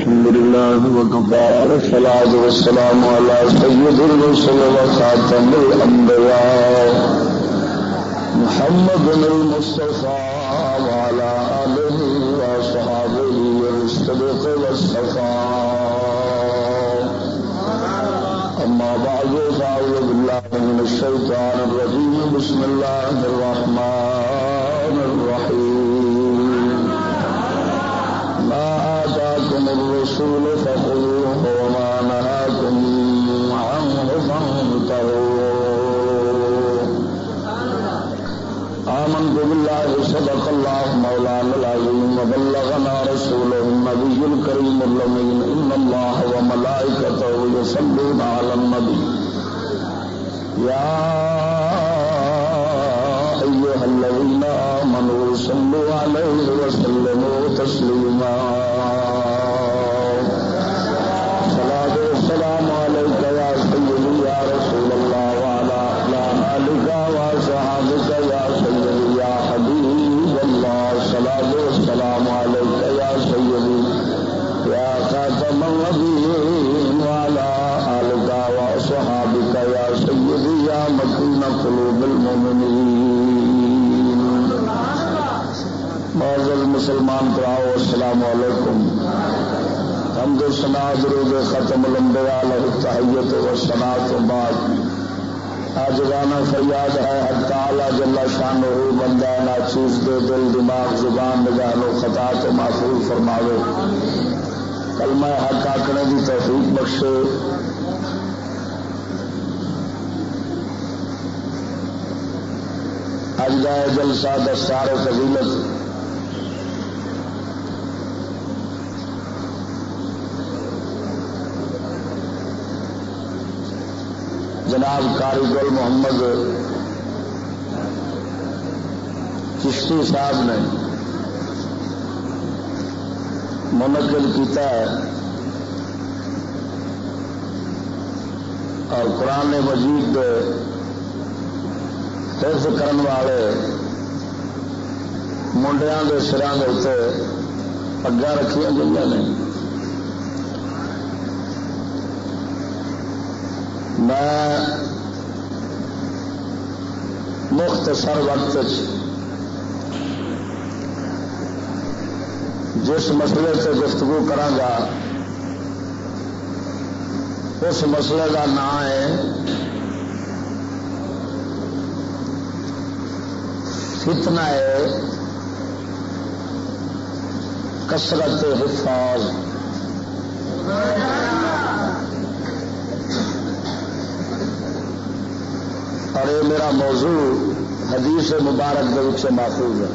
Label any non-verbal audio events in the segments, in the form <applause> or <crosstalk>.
الحمد لله وكفى والصلاة والسلام على سيد الرسل وخاتم الأنبياء محمد المصطفى وعلى آله وصحابه الصدق والصفاء. أما بعد فأعوذ بالله من الشيطان الرجيم. بسم الله الرحمن الرحيم. ما الرسول فخذوه وما نهاكم عنه فانتهوا. آمنت بالله، صدق الله مولانا العظيم، وبلغنا رسوله النبي الكريم اللمين إن الله وملائكته يصلون على النبي. يا أيها الذين آمنوا صلوا عليه وسلموا تسليما. مسلمان کراؤ السلام علیکم۔ ہم دو سنا درود ختم لمبے تحیت و سنا تو بعد۔ آج گانا فریاد ہے حد تعالی جلا شان ہو بندہ نہ چیز دے دل، دماغ، زبان نگاہ و خطا تو محفوظ فرماوے۔ کلمہ حق آکڑے کی توفیق بخشے۔ اج کا جلسہ دستار فضیلت۔ جناب کاری گل محمد چشتی صاحب نے منعقد کیتا ہے اور قرآن مجید حفظ کرن والے منڈیا کے سروں کے اتنے پگا رکھیا گئی نے۔ میں مختصر وقت جس مسئلے سے گفتگو کرا اس مسئلے کا نام ہے فتنہ ہے کسرت حفاظ۔ اور یہ میرا موضوع حدیث مبارک کے سے محفوظ ہے۔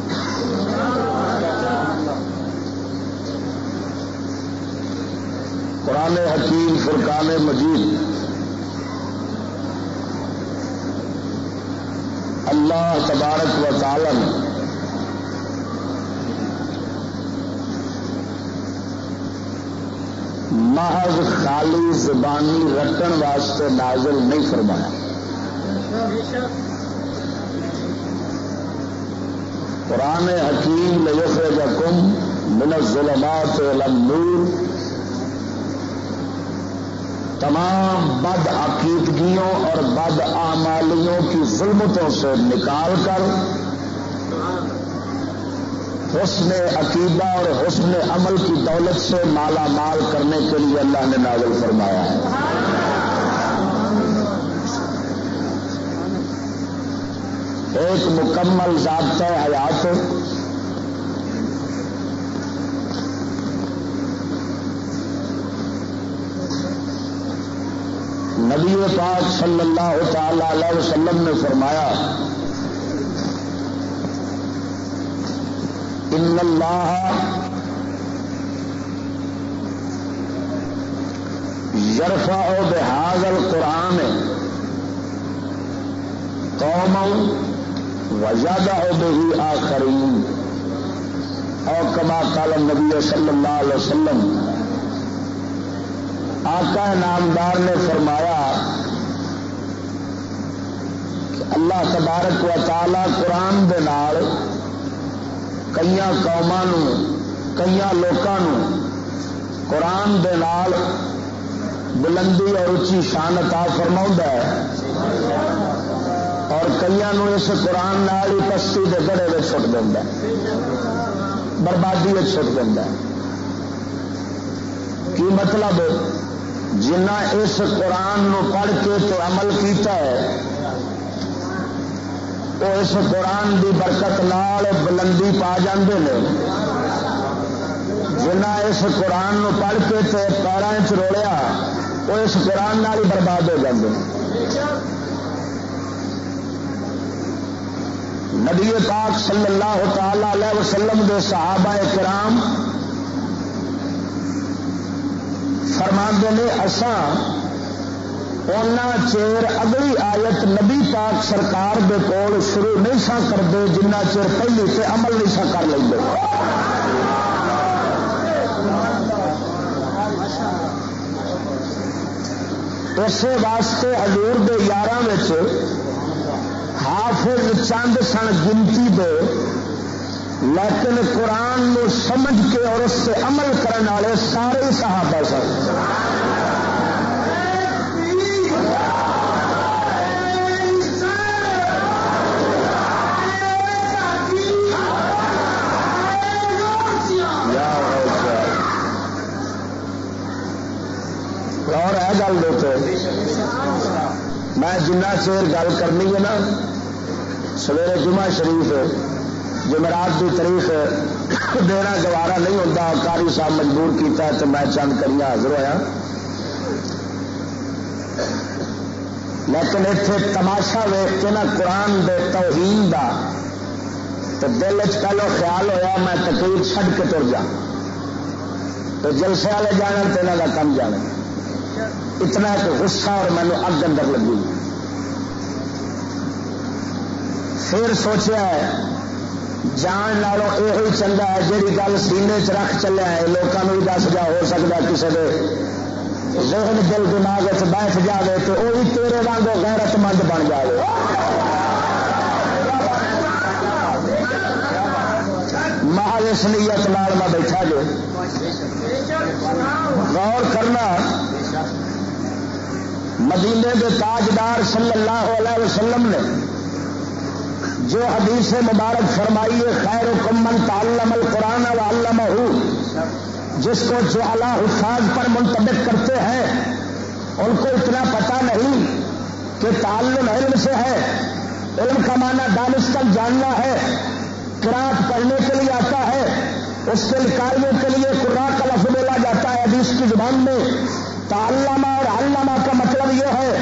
قرآن حکیم، فرقان مجید۔ اللہ تبارک و تعالی محض خالی زبانی رٹن واسطے نازل نہیں فرمایا۔ قرآن حکیم لیخرجکم من الظلمات الى النور۔ تمام بد عقیدگیوں اور بد آمالیوں کی ظلمتوں سے نکال کر حسن عقیدہ اور حسن عمل کی دولت سے مالا مال کرنے کے لیے اللہ نے نازل فرمایا ہے۔ ایک مکمل ضابطہ حیات نبی پاک صلی اللہ تعالی علیہ وسلم نے فرمایا، ان اللہ یرفا بحاظ القرآن قوم وزادہ بہی آخرین اور کما کالم نبی صلی اللہ علیہ وسلم، آقا نامدار نے فرمایا کہ اللہ تبارک و تعالی قرآن دے نال کئی قوما کئی لوگوں قرآن دے نال بلندی اور اچھی شان عطا فرما ہے۔ اور کئی اس قرآن نال ہی پستی کے گڑے میں چھٹ دینا بربادی میں چھٹ دینا کی مطلب؟ جنا اس قرآن نو پڑھ کے تو عمل کیتا ہے وہ اس قرآن دی برکت نال بلندی پا جاندے ہیں جنا اس قرآن نو پڑھ کے تو پیروں چ چروڑیا وہ اس قرآن نال ہی برباد ہو جاتے نبی پاک صلی اللہ تعالی علیہ وسلم دے صحابہ کرام فرما نے اسان چیر اگلی آیت نبی پاک سرکار دے کول شروع نہیں سا کرتے جنہ چیر پہلی سے عمل نہیں سا کر لیں گے اسی واسطے ہزور کے یار حافظ چند سن گنتی دے، لیکن قرآن نو سمجھ کے اور اس سے عمل کرنے والے سارے صحابہ سن۔ اور گل میں جنا چیر گل کرنی ہے نا سویرے جمعہ شریف جمعرات کی تاریخ دینا گوارا نہیں ہوتا کاری صاحب مجبور کیتا ہے تو میں چند کری حاضر ہوا لیکن اتنے تماشا ویخ کے نا قرآن دے توہین دا تو دل چ پہلو خیال ہویا، میں تقریر چھڈ کے تر جا۔ تو جلسے والے جان تو یہاں کا کم جانا۔ اتنا ایک غصہ اور مینو اگ اندر لگی۔ پھر سوچا جان لالوں یہ چنگا ہے جی گل سینے چ رکھ چلیا ہے لوگوں بھی دس جا، ہو سکتا کسی کے ذہن، دل، دماغ بیٹھ جائے تو وہ بھی تیرے واگ غیرت مند بن جائے اس نیت لال میں بیٹھا جو۔ غور کرنا، مدینے کے تاجدار صلی اللہ علیہ وسلم نے جو حدیث مبارک فرمائی ہے، خیر کمن تعلم القرآن و علم جس کو جو اللہ حفاظ پر منتبک کرتے ہیں، ان کو اتنا پتا نہیں کہ تعلم علم سے ہے، علم کا معنی دانش تک جاننا ہے کراط پڑھنے کے لیے آتا ہے، اس کے کاریوں کے لیے قرآن کا لفظ بولا جاتا ہے حدیث کی زبان میں۔ تعلمہ اور علامہ کا مطلب یہ ہے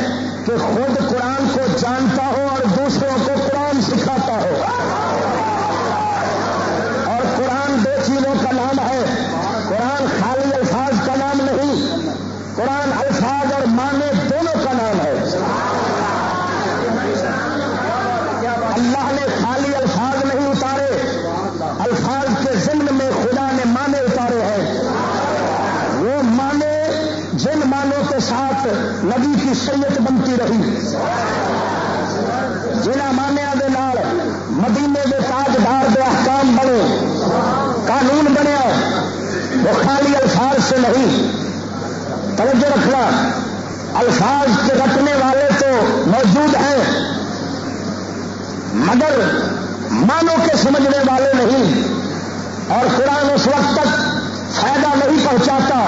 کہ خود قرآن کو جانتا ہو کی بنتی رہی۔ جنہ مانیا مدینے کے تاجدار دے احکام بنے، قانون بنیا، وہ خالی الفاظ سے نہیں۔ توجہ رکھنا، الفاظ کے رکھنے والے تو موجود ہیں، مگر مانوں کے سمجھنے والے نہیں۔ اور قرآن اس وقت تک فائدہ نہیں پہنچاتا،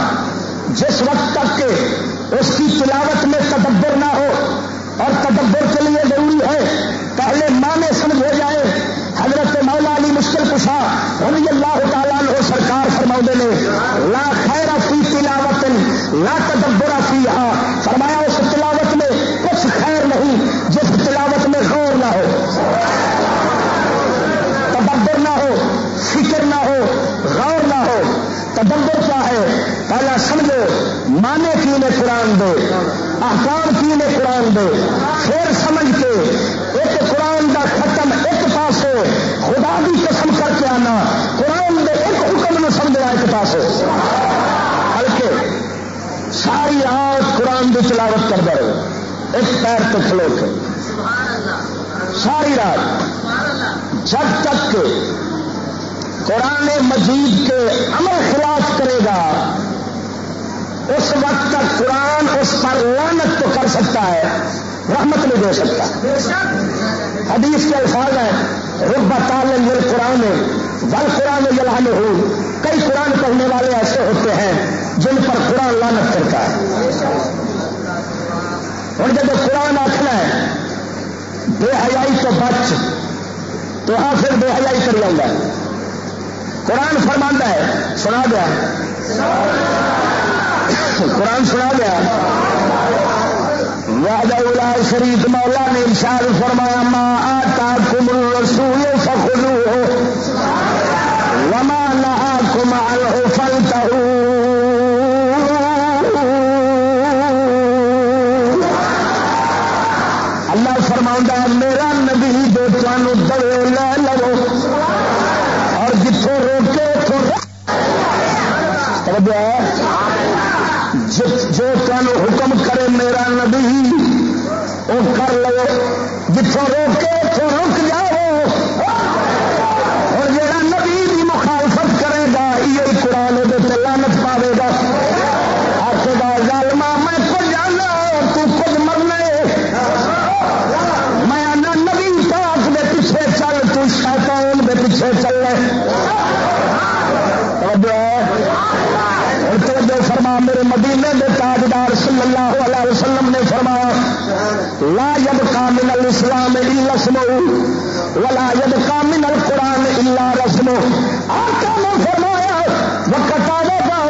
جس وقت تک کہ اس کی تلاوت میں تدبر نہ ہو اور تدبر کے لیے ضروری ہے۔ پہلے مانے سمجھ ہو جائے۔ حضرت مولا علی مشکل کشا رضی اللہ تعالیٰ ہو سرکار فرما نے، لا خیر فی تلاوت، لا تدبر فی فرمایا، اس نے قرآن دے، احکام کی نے قرآن دے پھر سمجھ کے ایک قرآن دا ختم ایک پاس خدا بھی قسم کر کے آنا، قرآن دے ایک حکم میں سمجھنا ایک پاس بلکہ ساری رات قرآن کی تلاوت کر دے ایک پیر تو کھلو کے۔ ساری رات جب تک قرآن مجید کے عمل خلاف کرے گا اس وقت تک قرآن اس پر لانت تو کر سکتا ہے، رحمت نہیں دے سکتا۔ حدیث کے الفاظ ہے رب تعلم یہ قرآن ول قرآن یلحان ہو کئی قرآن پڑھنے والے ایسے ہوتے ہیں جن پر قرآن لانت کرتا ہے۔ اور جب قرآن آخنا ہے، بے حیائی تو بچ، تو ہاں پھر بے حیائی کر لوں قرآن فرماندہ ہے، سنا دیا۔ قرآن سنا گیا واجا شریف مولا نے ارشاد فرمایا ماں آتا کم رسول فخلو وما نہا کمال ہو اللہ فرما میرا نبی جو تمہیں دلے لے لو اور جتوں روکے تو جو تمہیں حکم کرے میرا نبی وہ کر لو جتوں روکے ولا جب کامن القرآن الا رسم آقا نے فرمایا، وقت آئے گا،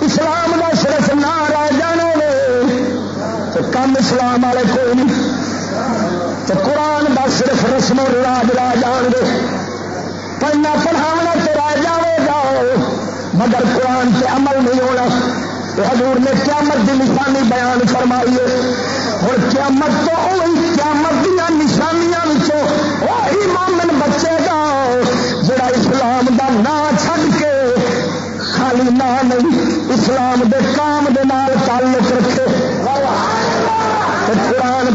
اسلام کا صرف نہ رہ جانے تو کم اسلام والے کوئی نہیں۔ تو قرآن کا صرف رسم و رواج لا جان گے۔ پڑھنا پڑھاونا تو رہ جائے گا، مگر قرآن سے عمل نہیں ہونا۔ حضور نے قیامت کی نشانی بیان فرمائی ہے۔ اور قیامت تو وہی قیامت دیا نشانیاں وہی مومن بچے گا جڑا اسلام دا نام چھڈ کے خالی نہ نہیں، اسلام دے کام دے نال تعلق رکھے۔ قرآن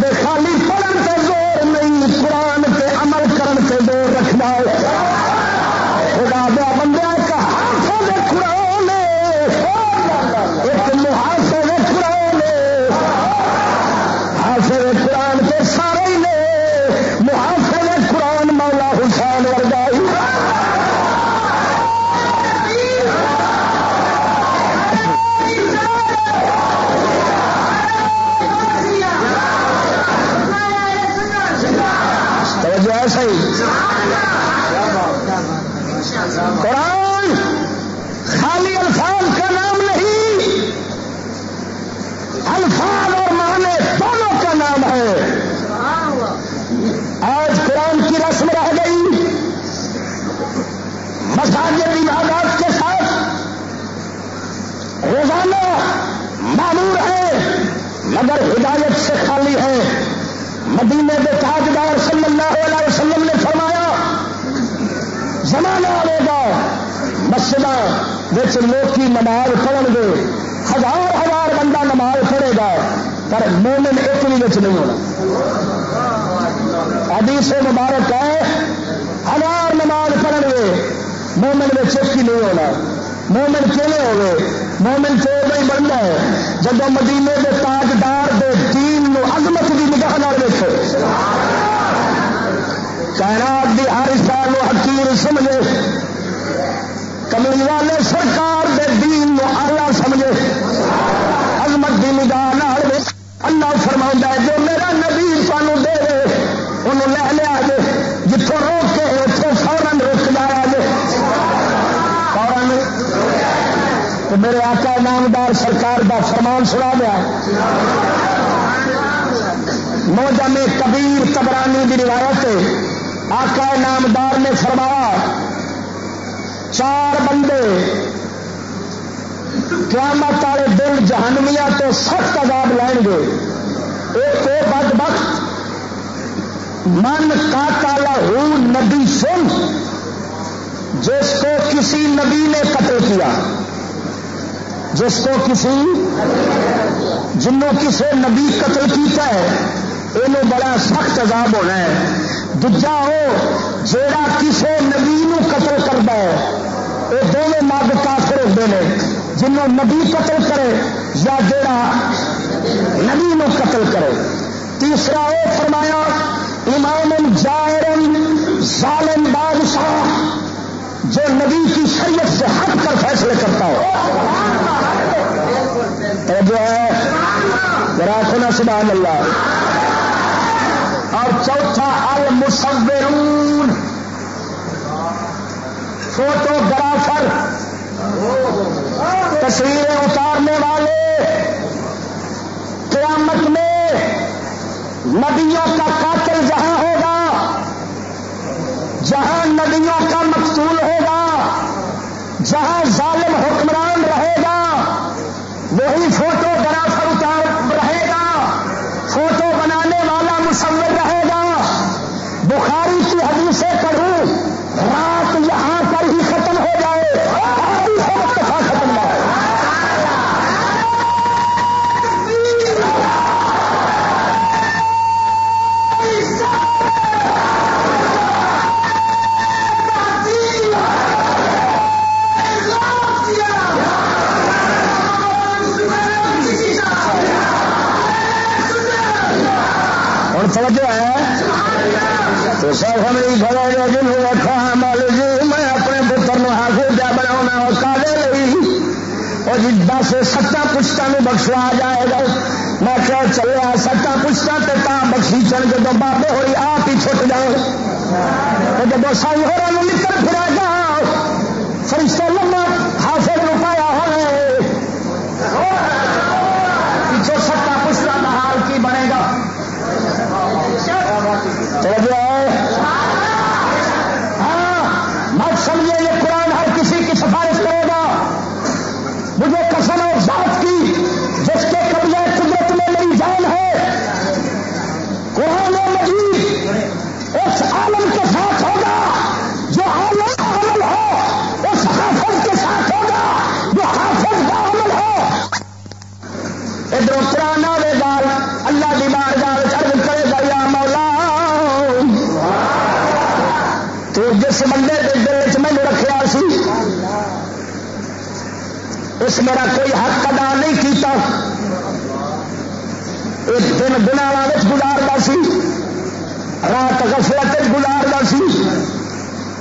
لوکی نماز پڑھ گے ہزار ہزار بندہ نماز پڑھے گا، پر مومن ایک بھی نہیں ہونا۔ حدیث مبارک ہے، ہزار نماز پڑھ گے مومن میں ایک ہی نہیں ہونا۔ مومن کیلے ہو گئے مومن چور نہیں بننا ہے۔ جب مدینے کے تاجدار دے دین نو عظمت کی نگاہ نہ دیکھو کائنات دی ہر سال حکیم سمجھے۔ کملی والے سرکار دے دین نو آلہ سمجھے۔ عظمت دی نگاہ نہ اللہ فرما ہے، جو میرا نبی سانو دے دے، انہوں لے لیا جے۔ جتوں روک کے اتوں فورن رک جایا جے۔ فورن تو میرے آقا نامدار سرکار دا فرمان سنا دیا۔ موجہ میں کبیر تبرانی کی روایت آقا نامدار نے فرمایا چار بندے قیامت والے دل جہانمیا تو سخت عذاب لائن گے۔ ایک کو بد بخت، من کا کالا ہوں نبی سن، جس کو کسی نبی نے قتل کیا۔ جس کو کسی، جنوں کسی نبی قتل کیتا ہے یہ بڑا سخت عذاب ہونا ہے۔ دجا ہو جا کسی نبی قتل کرتا ہے یہ دونوں مرد کافر ہوتے ہیں جنوں نبی قتل کرے یا جڑا نبی نو قتل کرے۔ تیسرا وہ فرمایا امام جائرن ظالم بادشاہ، جو نبی کی شریعت سے ہٹ کر فیصلے کرتا ہو۔ جو ہے۔ راکھنا سبحان اللہ۔ اور چوتھا المصورون۔ فوٹوگرافر تصویریں اتارنے والے۔ قیامت میں ندیوں کا قاتل جہاں ہوگا، جہاں ندیوں کا مقصول ہوگا، جہاں ظالم حکمران رہے گا، وہی فوٹو گرافر۔ بخاری کی حدیثیں پڑھوں ہے تو سب ہمیں کھڑا گیا جن کو رکھا ہے جی میں اپنے پتر نو حاصل کیا بناؤ کالے لئی۔ اور جی دس ستا پشتہ میں بخشوا جائے گا۔ میں کیا چلے ستا پشتہ تے تا بخشی چل جب بابے ہوئی آپ ہی چھٹ جاؤ جب سائی ہو رہا نکل پھرا گا فرشتہ لما حاصل اس میرا کوئی حق ادا نہیں کیتا۔ ایک دن گناہ گزارتا سی۔ رات غفلت گزارتا سی۔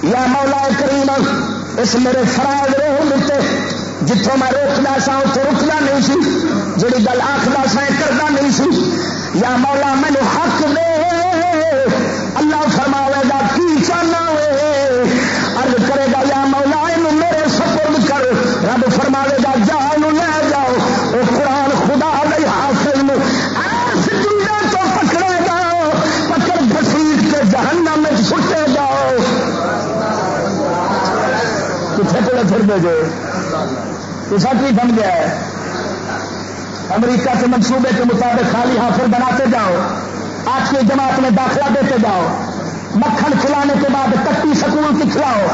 یا مولا کریم، اس میرے فرائض روح دیتے جتوں میں روکنا سا اتوں رکنا نہیں سی۔ جی گل آخلا سا کرنا نہیں سی۔ یا مولا مینو حق دے۔ اللہ فرماوے کتنے جو تو سب بھی بن گیا ہے امریکہ کے منصوبے کے مطابق خالی حافظ بناتے جاؤ۔ آج کی جماعت میں داخلہ دیتے جاؤ۔ مکھن کھلانے کے بعد کٹی سکول کی کھلاؤ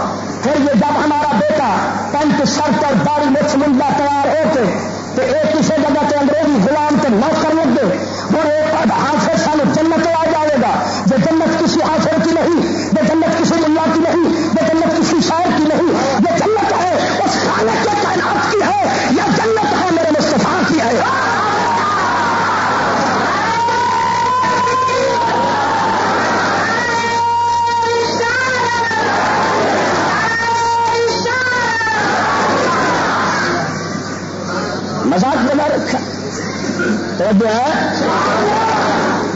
پھر یہ جب ہمارا بیٹا پینٹ، شرٹ اور داڑھی مچھ منڈا تیار ہو کے تو ایک کسی جگہ کے انگریزی غلام کے نوکر لگ گئے اور ایک حافظ سال جنت آ جائے گا۔ یہ جنت کسی حافظ کی نہیں یہ جنت کسی ملا کی نہیں یہ جنت کسی شاعر کی نہیں یہ جنت خالق کے کائنات کی ہے یا جنت ہے میرے مصطفیٰ کی ہے۔ مزاق بنا رکھا۔ تو جو ہے۔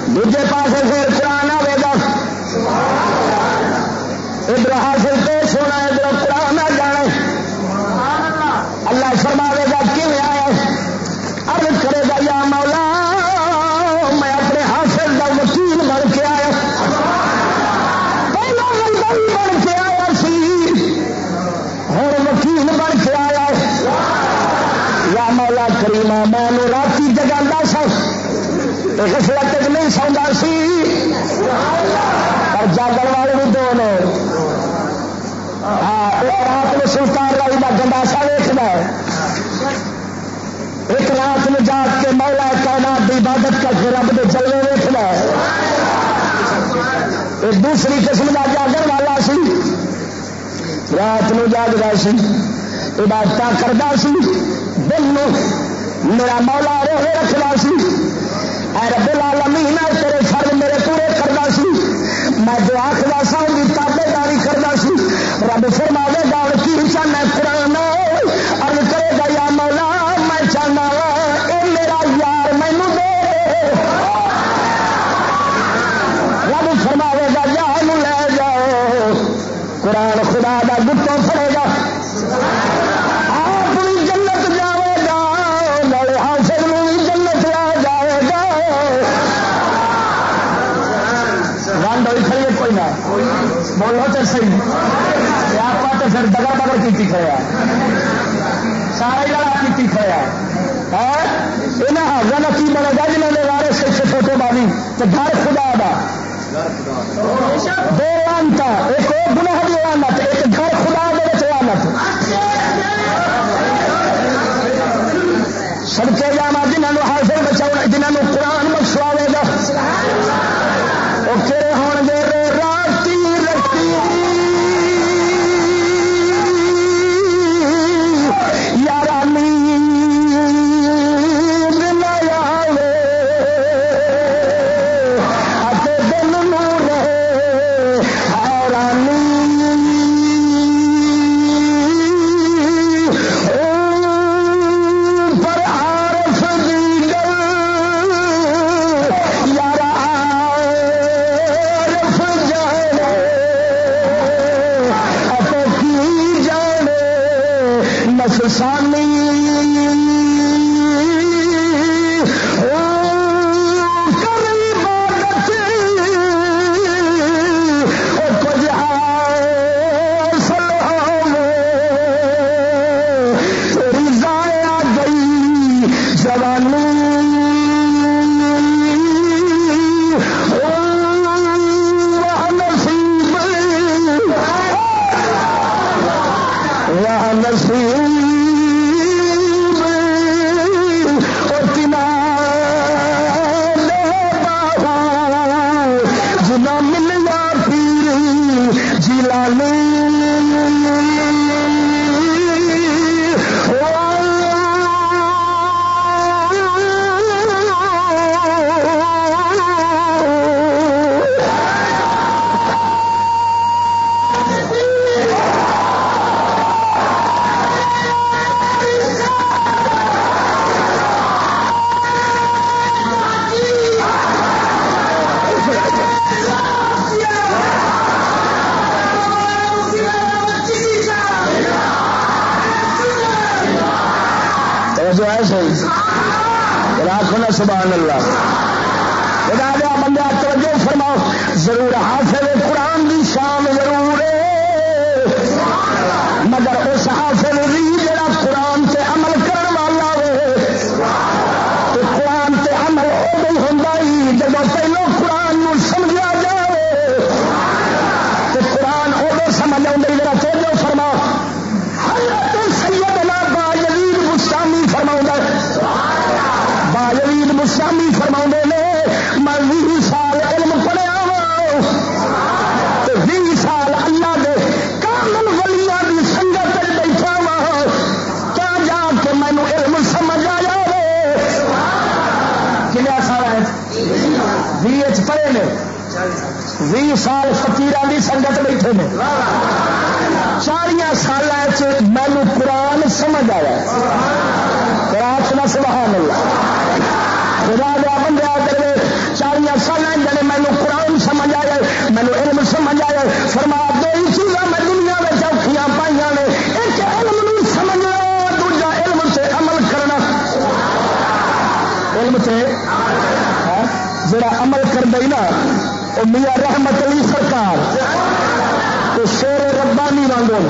دوجے پاس پھر قرآن آئے گا۔ ادھر حاصل پیش ہونا ادھر غفلت نہیں سوندا سی۔ پر جاگن والے بھی دو نے۔ ہاں، ایک رات میں سلطان رائی کا گنڈاسا ویچنا ایک رات میں جاگ کے مولا کائنات کی عبادت کر کے رب کے جلوے ویچنا ایک دوسری قسم کا جاگن والا سی۔ رات میں جاگتا سی عبادت کرتا سی۔ دن میرا مولا روح رکھنا سی۔ اے رب العالمین تیرے فرض میرے پورے کرنا سی۔ میں جو آخر سا ان کی تابے داری کرنا سی۔ رب فرما دے گا کی چاہنا قرآن۔ ارد کرے گا، یا مولا، میں چاہنا اے میرا یار، مینو دے۔ رب فرماوے گا، یا لے جاؤ قرآن خدا کا گٹوں پڑے گا۔ پھر دگا بگڑ کی کھڑے سارا لڑا کی کھڑے یہاں حاضر کی بنے گا جنہوں نے وارے سے فوٹو ماری تو گھر خدا دا۔ دو لانتا ایک وہ گناہ دی لانت ایک گھر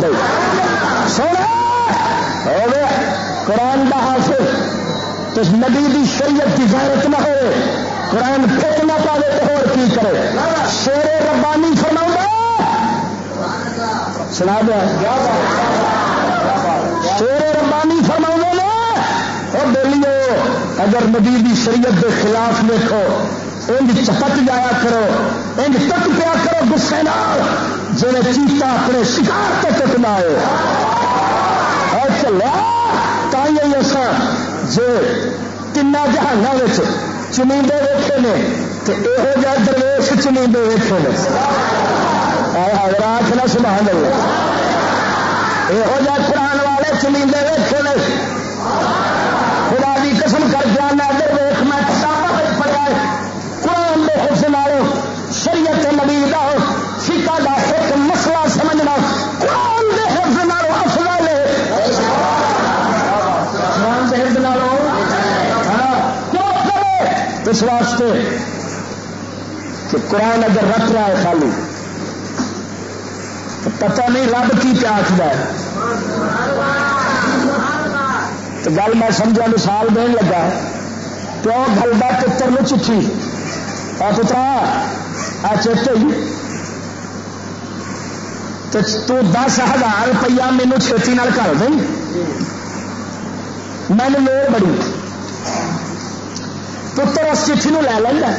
واگ ہوتا سونا قرآن کا حاصل تو نبی دی شریعت کی غیرت نہ ہو قرآن پھٹ نہ پاوے تو اور کی کرے؟ شیر ربانی فرما سنا دیا۔ شیر ربانی فرما نے اور بولیو، اگر نبی دی شریعت کے خلاف دیکھو انج چپٹ جایا کرو، انج تک پیا کرو گسے نال۔ جی چیتا اپنے شکار سے ٹکنا ہے۔ اور چلیا تھی اصل جی تین جہانوں چمیندے ویٹے نے تو یہو جہ درویش چمیندے ویٹے نے۔ رات نہ، سبحان اللہ۔ یہو جہ قرآن والے چمیندے ویٹے نے۔ خدا کی قسم کر کے آنا درویش میں کتاب پڑھا قرآن کے حسن والوں شریعت نبی کا اس واسطے کہ قرآن اگر رکھ رہا ہے خالی، تو پتہ نہیں رب کی کیا آخر ہے۔ تو گل میں سمجھا، مثال دین لگا پیو گلتا پتر میں چٹھی۔ آ پترا آ چیتے تو دس ہزار روپیہ مینو چھتی کر دیں۔ میں نے لوڑ بڑی۔ پتر اس چٹھی لے لینا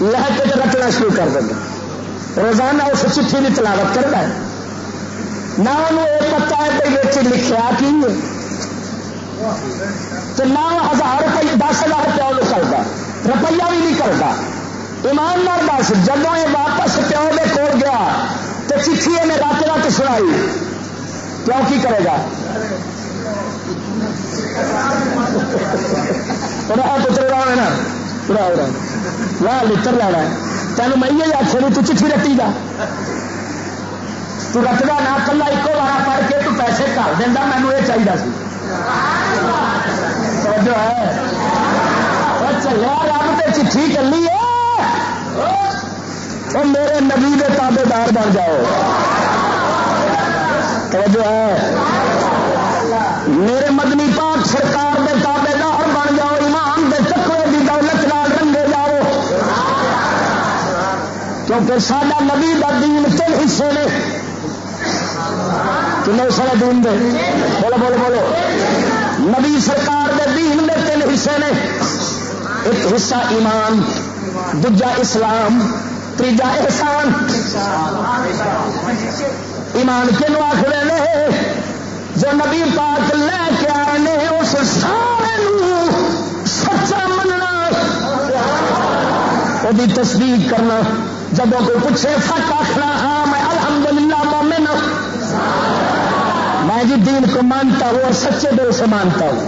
لے کے تو رٹنا شروع کر دینا روزانہ اس چٹھی کی تلاوت کرتا ہے۔ نہ انہوں یہ پتا ہے کہ یہ لکھا کی تو نہ ہزار روپیے دس ہزار روپیہ وہ کرتا روپیہ بھی نہیں کرتا ایماندار دس جب یہ واپس پیو کے کول گیا تو چٹھی نے رات رات سنائی۔ کیوں کی کرے گا؟ پتر ہے نا۔ پورا ہو رہا لا لڑ لینا تین میں یہ آخر تو چٹھی رٹی گا تو رٹنا نہ کلا ایک بار پڑھ کے تو پیسے کر دینا مینو یہ چاہیے سی جو ہے چلیا رب تو چٹھی کلی ہے میرے نبی کے تابے دار بن جاؤ توجہ ہے میرے مدنی پاک سرکار دے تابے کیونکہ سڈا نبی کا دین تین حصے نے۔ کنے سارے دین دے؟ بولو بولو بولو۔ نبی سرکار دے دین دے تین حصے نے۔ ایک حصہ ایمان دجا اسلام تیجا احسان۔ ایمان کنو آخر جو نبی پاک لے کے آئے اس سارے سچا مننا۔ وہ تصدیق کرنا۔ جب کوئی پوچھے سچ آخنا؟ ہاں میں الحمدللہ مومن میں جی دین کو مانتا ہوں اور سچے دل سے مانتا ہوں۔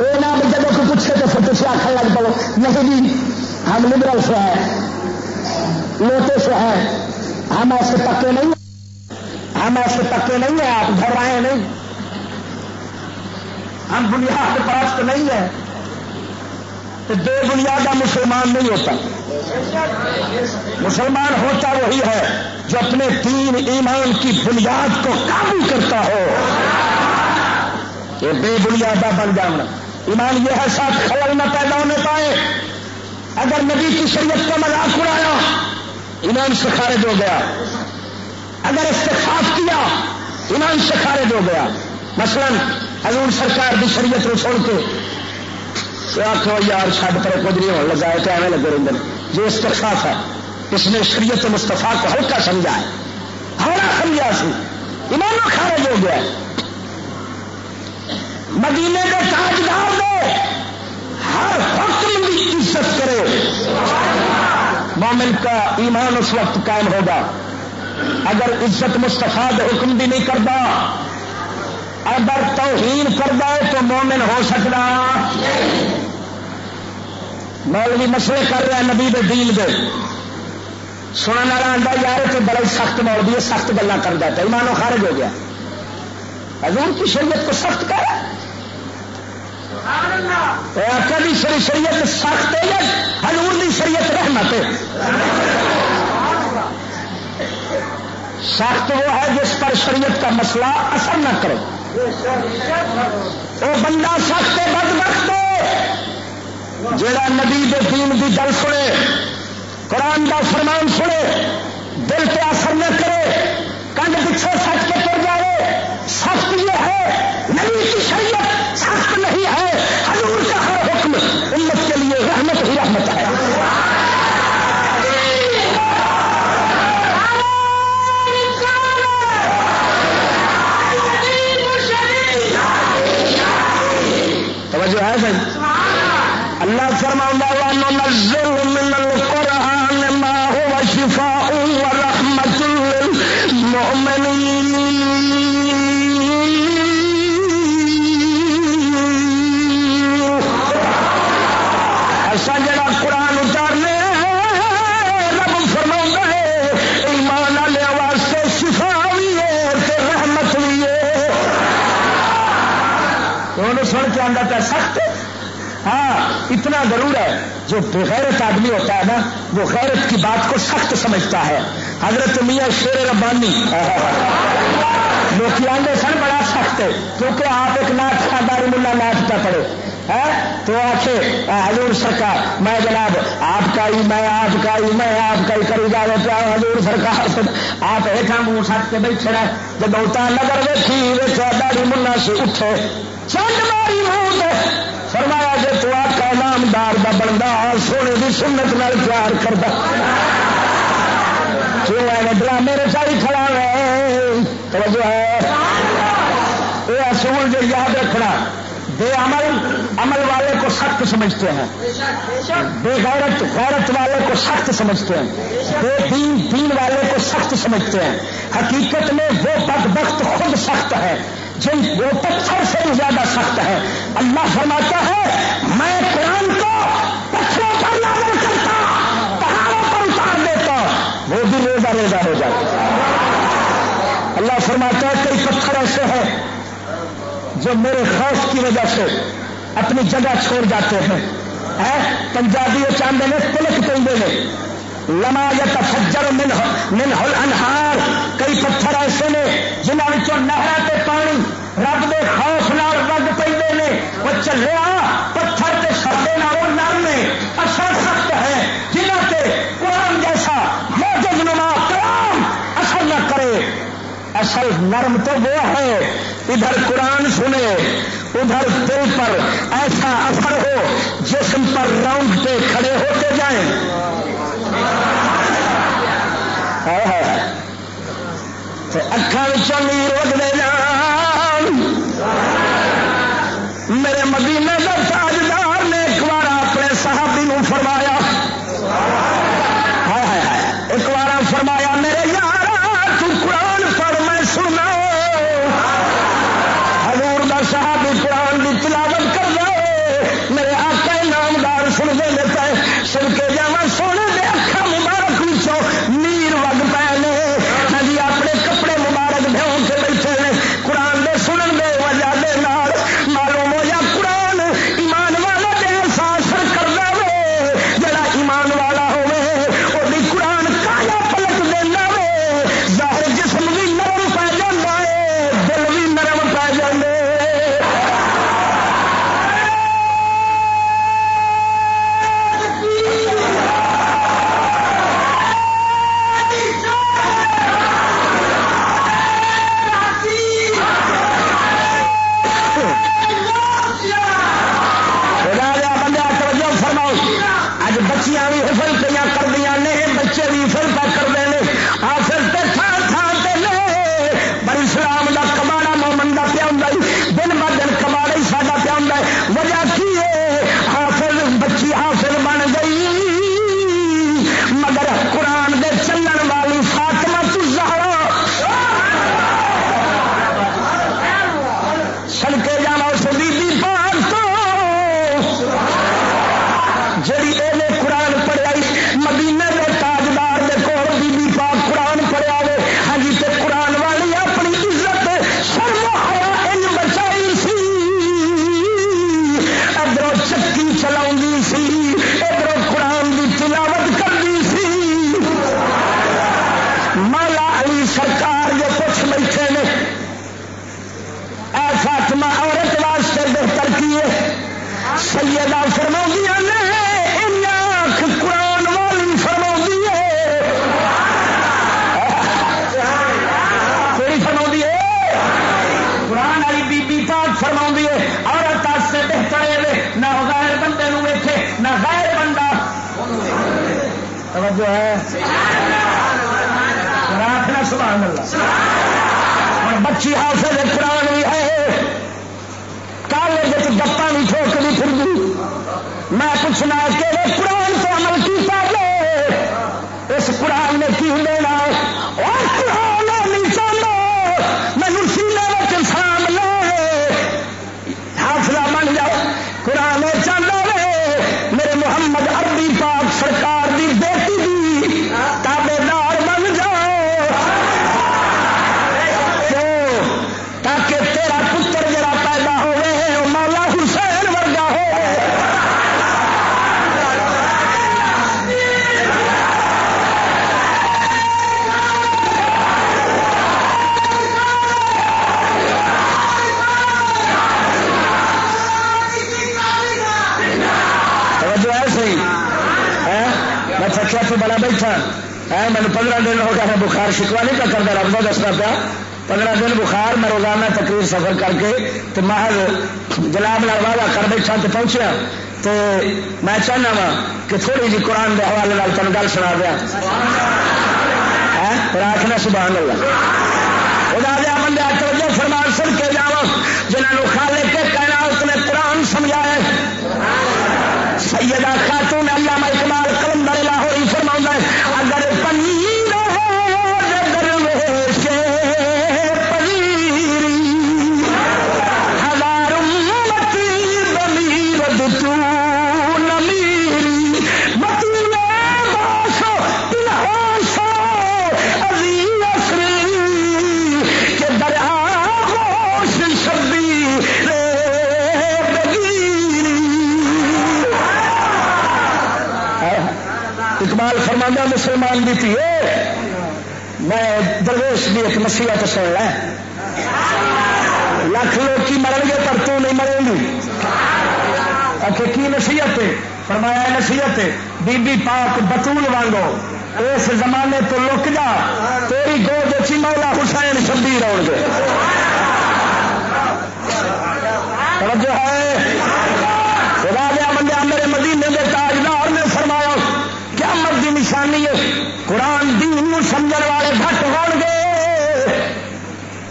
وہ نہ جب کوئی پوچھے تو پھر تھی آخر لگ پڑو۔ نہیں جی ہم لبرل سے ہیں، لوٹے سے ہیں۔ ہم ایسے پکے نہیں ہم ایسے پکے نہیں ہیں، آپ گھر آئے نہیں۔ ہم بنیاد پرست نہیں ہے تو دو بنیاد مسلمان نہیں ہوتا۔ مسلمان ہوتا وہی ہے جو اپنے تین ایمان کی بنیاد کو قابو کرتا ہو۔ یہ بے بنیادہ بن جانا ایمان یہ ہے، ساتھ خلل نہ پیدا ہونے پائے۔ اگر نبی کی شریعت کا مذاق اڑایا، ایمان سے خارج ہو گیا۔ اگر استفاق کیا، ایمان سے خارج ہو گیا۔ مثلا حضور سرکار کی شریعت کو سن کے آخو یار، چھڈ پر کچھ نہیں ہونے لگا ہے تو ایویں لگے رہتے ہیں جو استخاف ہے، اس نے شریعت مستفا کو ہلکا سمجھا ہے۔ ہمارا سمجھا سی ایمانوں خارج ہو گیا۔ مدینے کے تاجدار نے ہر حکم کی عزت کرے۔ مومن کا ایمان اس وقت قائم ہوگا۔ اگر عزت مستفا حکم بھی نہیں کرتا، اگر توہین کر دے تو مومن ہو سکتا۔ مولوی مسئلے کر رہا نبی دے دین دے۔ سننے والا آتا یار تو بڑا سخت مولوی ہے سخت گلا کرتا ہے۔ ایمانو خارج ہو گیا۔ حضور کی شریعت کو سخت کر کبھی شری شریعت سخت ہے حضور کی شریعت رحمت سخت وہ ہے جس پر شریعت کا مسئلہ اثر نہ کرے۔ وہ بندہ سخت بد وقت جڑا نبی دین کی گل سنے، قرآن کا فرمان سنے، دل پہ اثر نہ کرے، کنڈ پیچھے سچ کے تر جائے، سخت یہ ہے، نبی کی شریعت سخت نہیں ہے، حضور کا ہر حکم امت کے لیے رحمت ہی رحمت ہے۔ توجہ ہے سر اللہ فرما من القرآن ما هو شفاء ورحمة للمؤمنين. ایسا جڑا قرآن اتارنے، رب فرما ہے، ایمان والے واسطے شفا بھی ہے رحمت بھی ہے۔ سن کے آدھا پہ سخت اتنا ضرور ہے، جو بغیرت آدمی ہوتا ہے نا، وہ غیرت کی بات کو سخت سمجھتا ہے۔ حضرت میاں شیر ربانی۔ لوگ آدھے سن بڑا سخت ہے، کیونکہ آپ ایک ناٹ خاندار ملا ناٹ کا پڑے تو آخے حضور سرکار، میں جناب، آپ کا ہی، میں آپ کا ہی، میں آپ کا ہی کری جا رہے پیا حضور سرکار۔ آپ ایٹھا منہ سٹ کے بیٹھے رہے۔ جب اتنا نظر ویکھی ویچا داڑی ملا سے اٹھے۔ چند ماری منہ فرمایا جی تو آقا نامدار کا بنتا سونے کی سنت نال پیار کرتا کیوں ہے ڈرامے رچائی کھڑا ہے؟ توجہ ہے۔ یہ اصول جو یاد رکھنا، بے عمل عمل والے کو سخت سمجھتے ہیں۔ بے غیرت غیرت والے کو سخت سمجھتے ہیں۔ بے دین دین والے کو سخت سمجھتے ہیں۔ حقیقت میں وہ بد وقت خود سخت ہے۔ جن وہ پتھر سے بھی زیادہ سخت ہے۔ اللہ فرماتا ہے، میں قرآن کو پتھروں پر لاگو کرتا، پہاڑوں پر اتار دیتا، وہ بھی روزہ روزہ ہو جاتا۔ اللہ فرماتا ہے، کئی پتھر ایسے ہیں جو میرے خوف کی وجہ سے اپنی جگہ چھوڑ جاتے ہیں۔ پنجابی چاندے میں پلک پہ لما یا تفجر من ہل انہار کئی پتھر ایسے نے جنہوں نہر کے پانی رب دے خوف نال رگ پہ نے، وہ چلیا پتھر کے سردے نالوں نرم اثر سخت ہے جنہ سے قرآن جیسا موجود نما کلام اثر نہ کرے۔ اصل نرم تو وہ ہے، ادھر قرآن سنے، ادھر دل پر ایسا اثر ہو، جسم پر راؤنڈ پہ کھڑے ہوتے جائیں۔ اکھان چیر دے جان۔ میرے مدینے کا تاجدار نے ایک بار اپنے صحابی نو فرمایا بچی حافظ قرآن بھی ہے۔ کالج گپا بھی ٹھوک پھر پھر میں پوچھنا کہ قرآن تو عمل کیا جائے اس قرآن نے کی دینا اور قرآن پندرہ دن ہو گیا میں بخار شکوا نہیں کا کرتا رب کو دسنا پیا۔ پندرہ دن بخار، میں روزانہ تقریر سفر کر کے تو محض جلاب لال والا کر بیٹھا تو پہنچیا۔ تو میں چاہنا وا کہ تھوڑی جی قرآن کے حوالے لال تین گل سنا دیا۔ ہاں؟ اور آخنا سبحان اللہ۔ خدا دیا بندے، توجہ فرمان سن کے جاؤ جنہوں خالے کے اس نے قرآن سمجھایا سیدہ خاتون علامہ اقبال کلندر لاہوری فرما اگر مسلمان بھی میں درویش بھی ایک نصیحت سن لیں لاکھ لوگ کی مرن گے پر تو نہیں مرے گی۔ آخر کی نصیحت ہے؟ فرمایا نصیحت بی بی پاک بطول وانگو، اس زمانے تو لک جا، تیری گود چی مولا حسین شبیر آؤ گے۔ توجہ ہے؟ خدا دیا بندہ میرے مدینے کے تاجدار نے فرمایا نشانی ہے قرآن دین سمجھ والے گھٹ ہو گے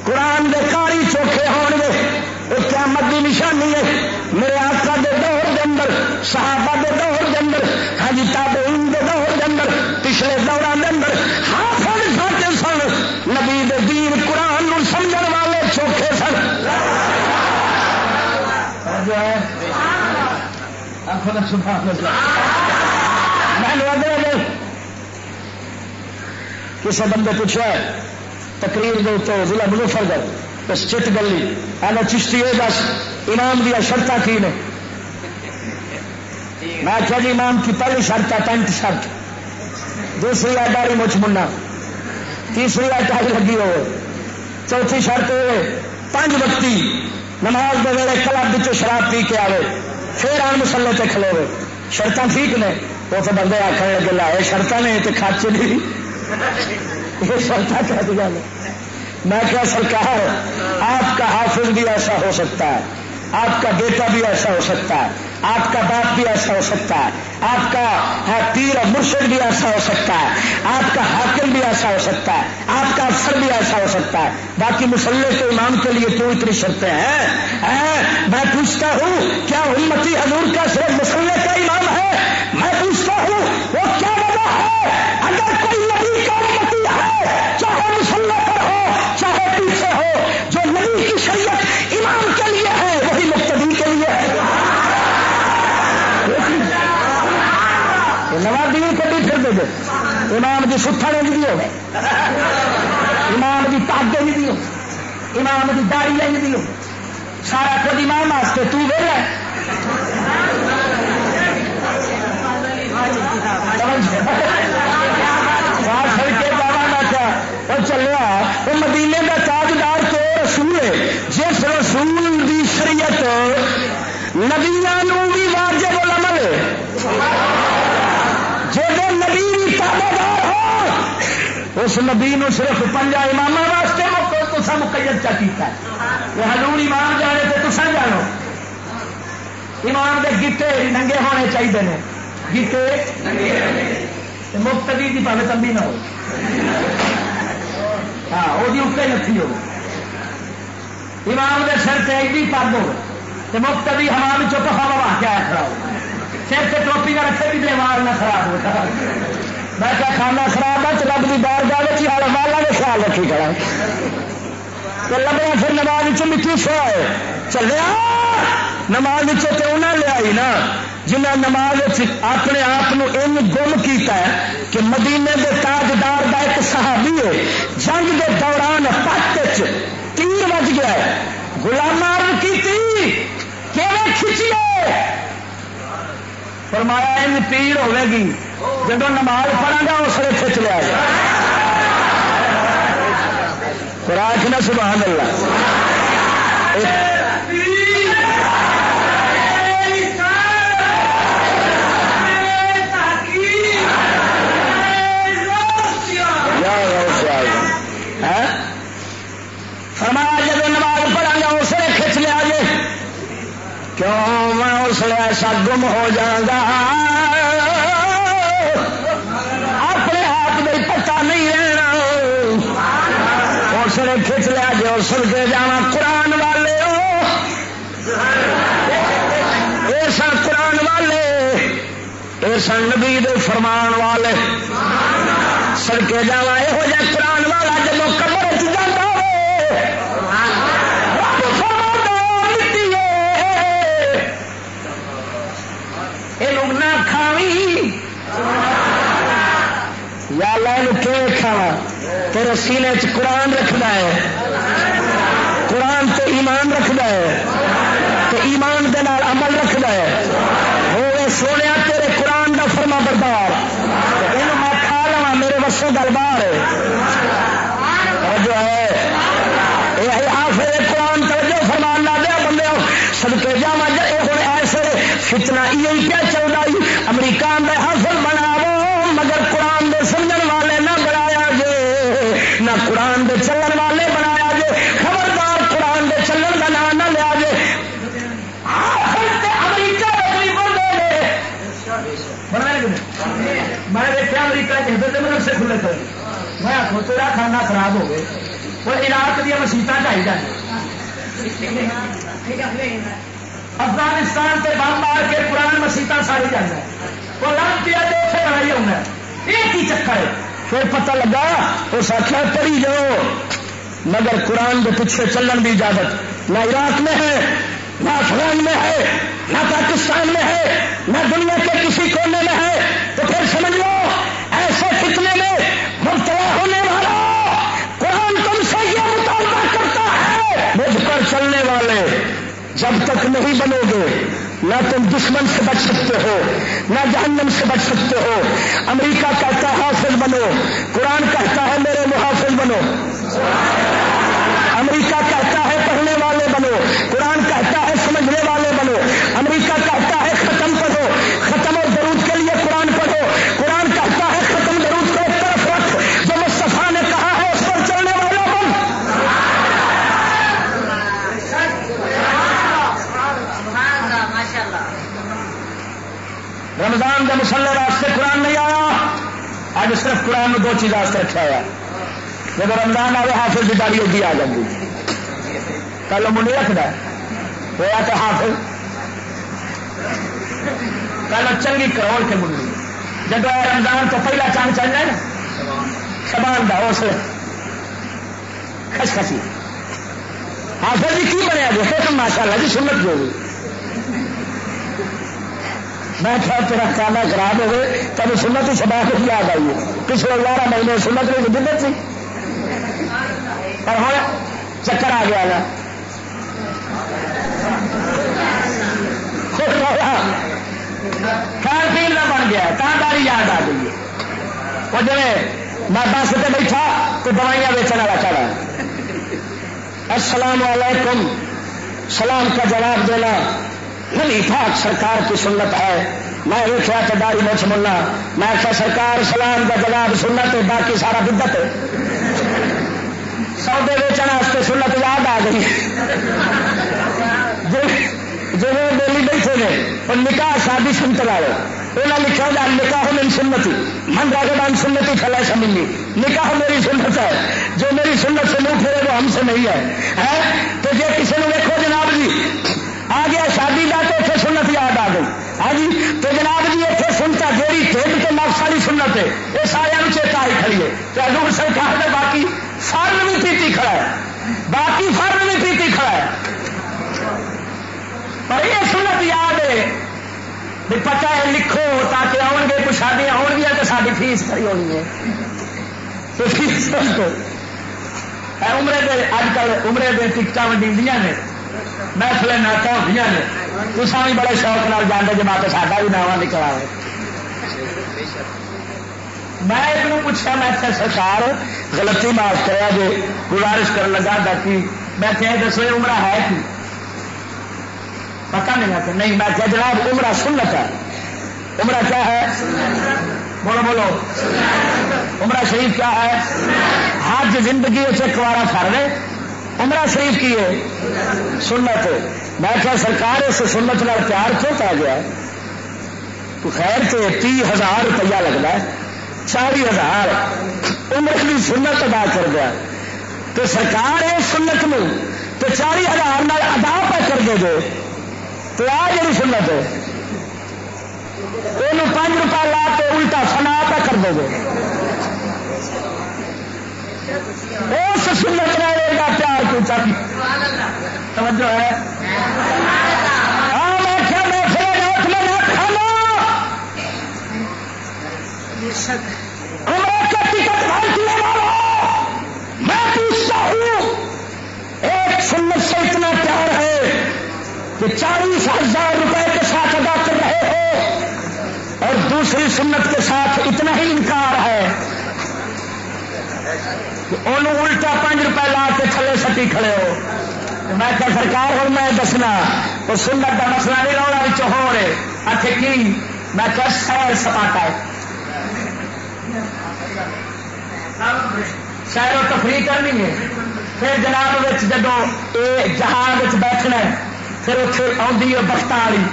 قرآن دے کاری چوکھے ہو گے یہ کیا مت کی نشانی ہے۔ میرے آقا دے دور دے اندر، صحابہ دے دور دے اندر ہاں جی تابعین دے دور دے اندر، پچھلے دوران دے اندر حافظ گھٹ سن۔ نبی دے دین قرآن نو سمجھ والے چوکھے سن۔ جو ہے؟ کسی بندے پوچھا تقریر دے تو ضلع مظفر گڑھ اس گلی۔ ایسا چشتی ہے، بس امام دیا شرط کی نے؟ میں آخیا جی امام کی پہلی شرط ہے، پینٹ شرٹ دوسری ہے داری مچھ منا تیسری ہے ٹائی لگی ہوئے۔ چوتھی شرط ہوئے پانچ وقتی نماز دے ویلے کلب شراب پی کے آئے پھر آن مسلے تے کھلو ہوئے ٹھیک نے؟ وہ تو بندے آخر لگے، لا، یہ شرط نے تو خرچ نہیں۔ یہ شرط کیا دیا میں کیا سرکار آپ کا حافظ بھی ایسا ہو سکتا ہے، آپ کا بیٹا بھی ایسا ہو سکتا ہے، آپ کا باپ بھی ایسا ہو سکتا ہے، آپ کا پیر اور مرشد بھی ایسا ہو سکتا ہے، آپ کا حاکم بھی ایسا ہو سکتا ہے، آپ کا افسر بھی ایسا ہو سکتا ہے۔ باقی مسلح کے امام کے لیے کیوں اتنی شرطیں ہیں؟ میں پوچھتا ہوں، کیا امتی حضور کا صرف مسلح کا امام ہے؟ میں پوچھتا ہوں، وہ کیا وجہ ہے؟ اگر کوئی نبی کا امتی ہے، چاہے مسلح پر ہو، چاہے پیچھے ہو، جو نبی کی شریعت امام کے لیے ہے، وہی مقتدی کے لیے ہے۔ نواز دین کبھی پھر دے دے امام کی ستھا نہیں دی ہو امام کی پاگے نہیں دی ہو امام کی داڑی نہیں دی ہو سارا خود امام واسطے تو ویلا اور چلیا وہ مدینے کا تاجدار تو رسول ہے۔ جس رسول دی شریعت نبیا بھی واجب العمل جب نبی بھی تابے ہو، اس نبی نو صرف پنجا امام واسطے تو مقید چا کیتا ہے۔ یہ حضور امام جانے تو تصا جانو۔ امام دے گیٹے ننگے ہونے چاہیے نے۔ گیٹے مفتدی کی پہلے تمبی نہ ہو۔ ہاں وہ اتنے نتھی ہو امام دے سر سے ایڈی پگ ہو مفت بھی ہمام چپ ہوا وا کے آیا کھڑا ہو سر سے ٹوپی نہ رکھے بھی بیمار نہ خراب ہوتا میں کیا کھانا خراب ہے چلب کی بار گاہ ہر والا کا خیال رکھی کرا تو لگا پھر نماز مٹی سو ہے چلے نماز انہیں لیا نا جنہیں نماز اپنے آپ گم کیتا ہے کہ مدینے کے تاجدار کا ایک صحابی ہے، جنگ کے دوران پت تیر بج گیا ہے۔ گلام کی کھچیے فرمایا ان پیڑ ہوے گی جب نماز پڑھا گا اس لیے کھچ لیا گیا خوراک نہ سبحان اللہ۔ کیوں میں اس لیے ایسا گم ہو جاگا اپنے آپ میں پتا نہیں رہنا۔ اس نے کھچ لیا جو سن کے جانا قرآن والے۔ یہ سن قرآن والے یہ سن نبی فرمان والے۔ سڑکے جا یہ قرآن یا اللہ کھاوا تیرے سینے چ قرآن رکھنا ہے۔ قرآن تو ایمان رکھنا ہے۔ تو ایمان دے نال عمل رکھنا ہے۔ وہ سونے، تیرے قرآن دا فرما بردار۔ یہ میں کھا لوا میرے وسوں گل باہر جو ہے۔ یہ آخر قرآن توجہ فرمان لا دیا بندے سڑکے جا یہ ہوں ایسے فتنا یہ کیا چل رہا میں آخو تیرا کھانا خراب ہو گئے وہ عراق دیا مسیطا چاہیے افغانستان سے بم مار کے قرآن مسیطا ساری جانا وہ لم کیا جو اتنے لڑائی ہونا ہے ایک چکر ہے پھر پتہ لگا اس آخر پڑھی جاؤ مگر قرآن کے پیچھے چلن کی اجازت نہ عراق میں ہے نہ افغان میں ہے نہ پاکستان میں ہے نہ دنیا کے کسی کونے میں ہے تو پھر سمجھ لو ایسے فتنے میں مبتلا ہونے والا قرآن تم سے یہ مطالبہ کرتا ہے۔ مجھ پر چلنے والے جب تک نہیں بنو گے، نہ تم دشمن سے بچ سکتے ہو، نہ جہنم سے بچ سکتے ہو۔ امریکہ کہتا ہے، حافظ بنو۔ قرآن کہتا ہے، میرے محافظ بنو۔ امریکہ کہتا ہے، پڑھنے والے بنو۔ قرآن رمضان کا مسلح واسطے قرآن نہیں آیا۔ آج صرف قرآن میں دو چیز واسطے رکھا ہوا جب رمضان آئے، حافظ کی داری ہوتی آ جاتی کل منڈی رکھتا ہوا تو حافظ۔ کل چنگی کروڑ کے منڈی جب رمضان تو پہلا چاند چل جائے نا۔ شبان کا اس خسخسی حافظ جی کی بنیا دیکھے جی؟ ماشاء اللہ جی سنت جو ہوئی میں کیا تیرا کھانا خراب ہو گئے تب سنت سبا کے یاد آئی پچھلے گیارہ مہینے سنت میں دقت سی اور ہوں، چکر آ گیا نا۔ کھان پین کا بن گیا تاری یاد آ گئی وہ جی میں بس سے بیٹھا تو دوائیاں بیچنے والا چلا السلام علیکم۔ سلام کا جواب دینا۔ پاک سرکار کی سنت ہے۔ میں دیکھا تو داری مچ ملنا۔ میں کیا سرکار سلام کا جواب سنت ہے، باقی سارا بدت ہے۔ سودے ویچنے سنت یاد آ گئی۔ جی، جی، جو بولی بیٹھے نے اور نکاح شادی سنت والے۔ انہیں لکھا جا نکاح من سنتی۔ من راگبان سنتی کھلا سمجھنی نکاح میری سنت ہے۔ جو میری سنت سے منہ پھیرے، وہ ہم سے نہیں ہے۔ تو جی کسی نے دیکھو جناب جی۔ آ گیا شادی کا تو اتنے سنت یاد آ گئی۔ ہاں جی تو جناب جی اتنے دے یہ سارے چیتا ہی کھڑی ہے۔ تو حضور سرکار دے باقی فرن بھی پیتی کھڑا ہے۔ باقی فرن بھی پیتی کھڑا ہے۔ پر یہ سنت یاد ہے بھی پتا ہے، لکھو تاکہ آن گے کچھ شادیاں ہو گیا تو ساری فیس کھڑی ہونی ہے۔ تو فیس عمرے دے، اج کل عمرے دے ٹکٹ ونڈی نے۔ محفل ناچا ہوئی نے۔ تصا بھی بڑے شوق نال جانے جی ساڈا بھی نواں نکل آئے میں ایک پوچھا، میں کیا سرکار، غلطی معاف کرا جی گزارش کر لگا باقی میں کہ دسو عمرہ ہے کی؟ پتا نہیں کہ نہیں، میں کہ جناب، عمرہ سنت ہے۔ عمرہ کیا ہے؟ بولو بولو۔ عمرہ شریف کیا ہے؟ حج زندگی ایک بار کر رہے عمرہ شریف کی ہے؟ سنت میں کیا سرکار اس سنت نال پیار کیوں پا گیا؟ تو خیر سے تی ہزار روپیہ لگتا ہے چالی ہزار۔ عمر کی سنت ادا کر گیا تو سرکار اس سنت میں تو چالی ہزار ادا پہ کر دے دو تو آ جی سنت یہ پانچ روپیہ لا کے الٹا سنا پہ کر دو گے اس سنت رہے گا پیار کو چاہیے توجہ ہے۔ ہاں، میں کیا میں پھر کا ٹکٹ بھارتی میں پوچھتا ہوں۔ ایک سنت سے اتنا پیار ہے کہ چالیس ہزار روپئے کے ساتھ ادا کر رہے ہو اور دوسری سنت کے ساتھ اتنا ہی انکار ہے۔ انہوں الٹا پانچ روپئے لا کے تھلے سٹی کھڑے ہو میں کیا سرکار ہوں میں دسنا وہ سنت کا مسئلہ نہیں روڑا بچ ہو رہے اتنے کی میں کیا سیر سپاٹا ہے سیر و تفریح کرنی ہے پھر جناب جب یہ جہاز بیٹھنا پھر اتنے آدھی ہے بخت والی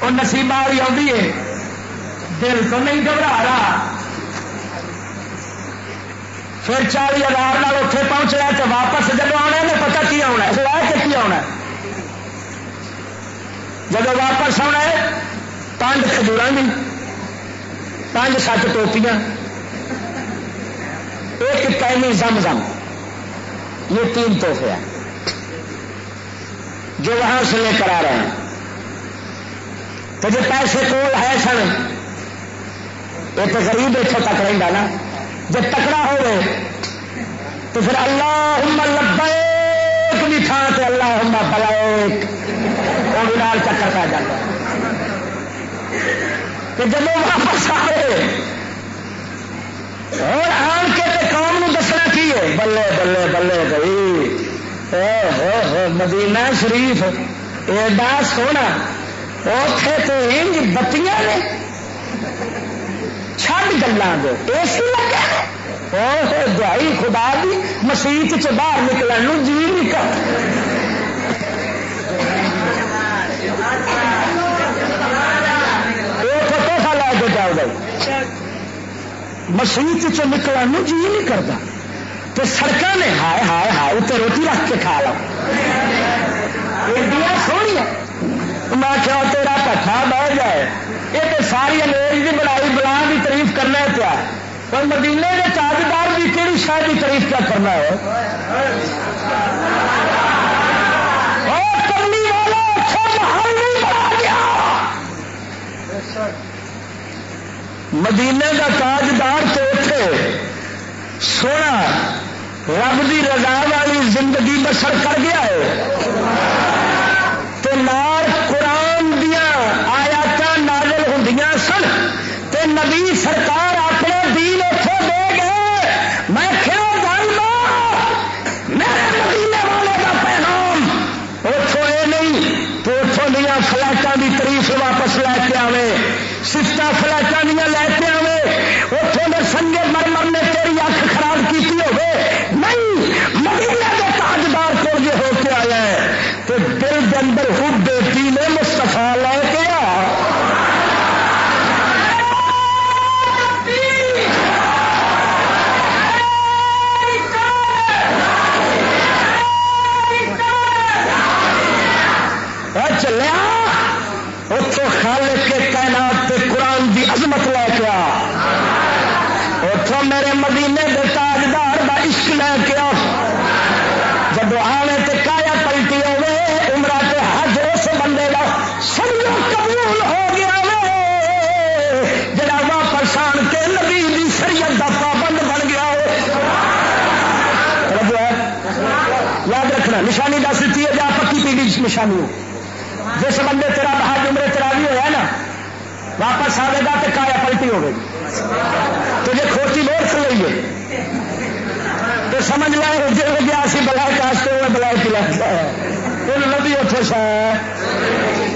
وہ نسیبہ والی آدھی ہے دل تو نہیں گھبرا رہا پھر چالی ہزار اتنے پہنچنا تو واپس جب آنا نے پتا کی آنا لے کے کی آنا جب واپس آنا ہے پانچ کھجور بھی پانچ سات ٹوپیاں۔ ایک پہلی زم زم۔ یہ تین تحفے ہیں۔ جو وہاں سے لے کر آ رہے ہیں۔ تو جو پیسے کول ہے سن یہ تو غریب اتوں تک رہتا نا۔ جب تکڑا ہو تو پھر اللہ لبیک بھی تھان سے اللہ بلائک وہ بھی لال چکر پہ جاتا۔ کہ جب وہ واپس آئے، اور آن کے تے قوم نو دسنا کی ہے؟ بلے بلے بلے، بھائی۔ مدینہ شریف، ایڈا سونا اتے تو انج بتیاں نے چھڈ گلا دے۔ اے سی دہائی خدا دی مسیت چ باہر نکلنے جی نہیں کر۔ مسیت چ نکلنے جی نہیں کرتا تو سڑک نے ہائے ہائے ہائے اتنے روٹی رکھ کے کھا لو سونی ہے میں کیا تیرا پٹھا بہ جائے۔ یہ تو ساری انگریز کی بڑائی بلا کی تعریف کرنا پیا۔ پر مدینے کے تاجدار بھی کہڑی شاید کی تعریف کیا کرنا ہے؟ مدینے کا تاجدار تو اتے سونا رب کی رضا والی زندگی بسر کر گیا ہے تو نار قرآن دیا آیات نازل ہوں سن تے نبی سرکار اپنے دین اتوں دے گئے میں کیا جاننا میرے مدینے والے کا پیغام اتوں یہ نہیں تو اتوں دیا فلائٹوں کی تاریخ واپس لے کے آئے سفت فلائٹ پکی پیڑھی جس بندے تیرا حج عمرے تیرا بھی ہوا نا، واپس آئے گا تو کایا پلٹی ہوگی تجھے کھوتی موڑ سے لئیے تو سمجھ لائے جی گیا سی بلائے کاستے ہوئے بلائے پلا۔ ان لبی اتو سا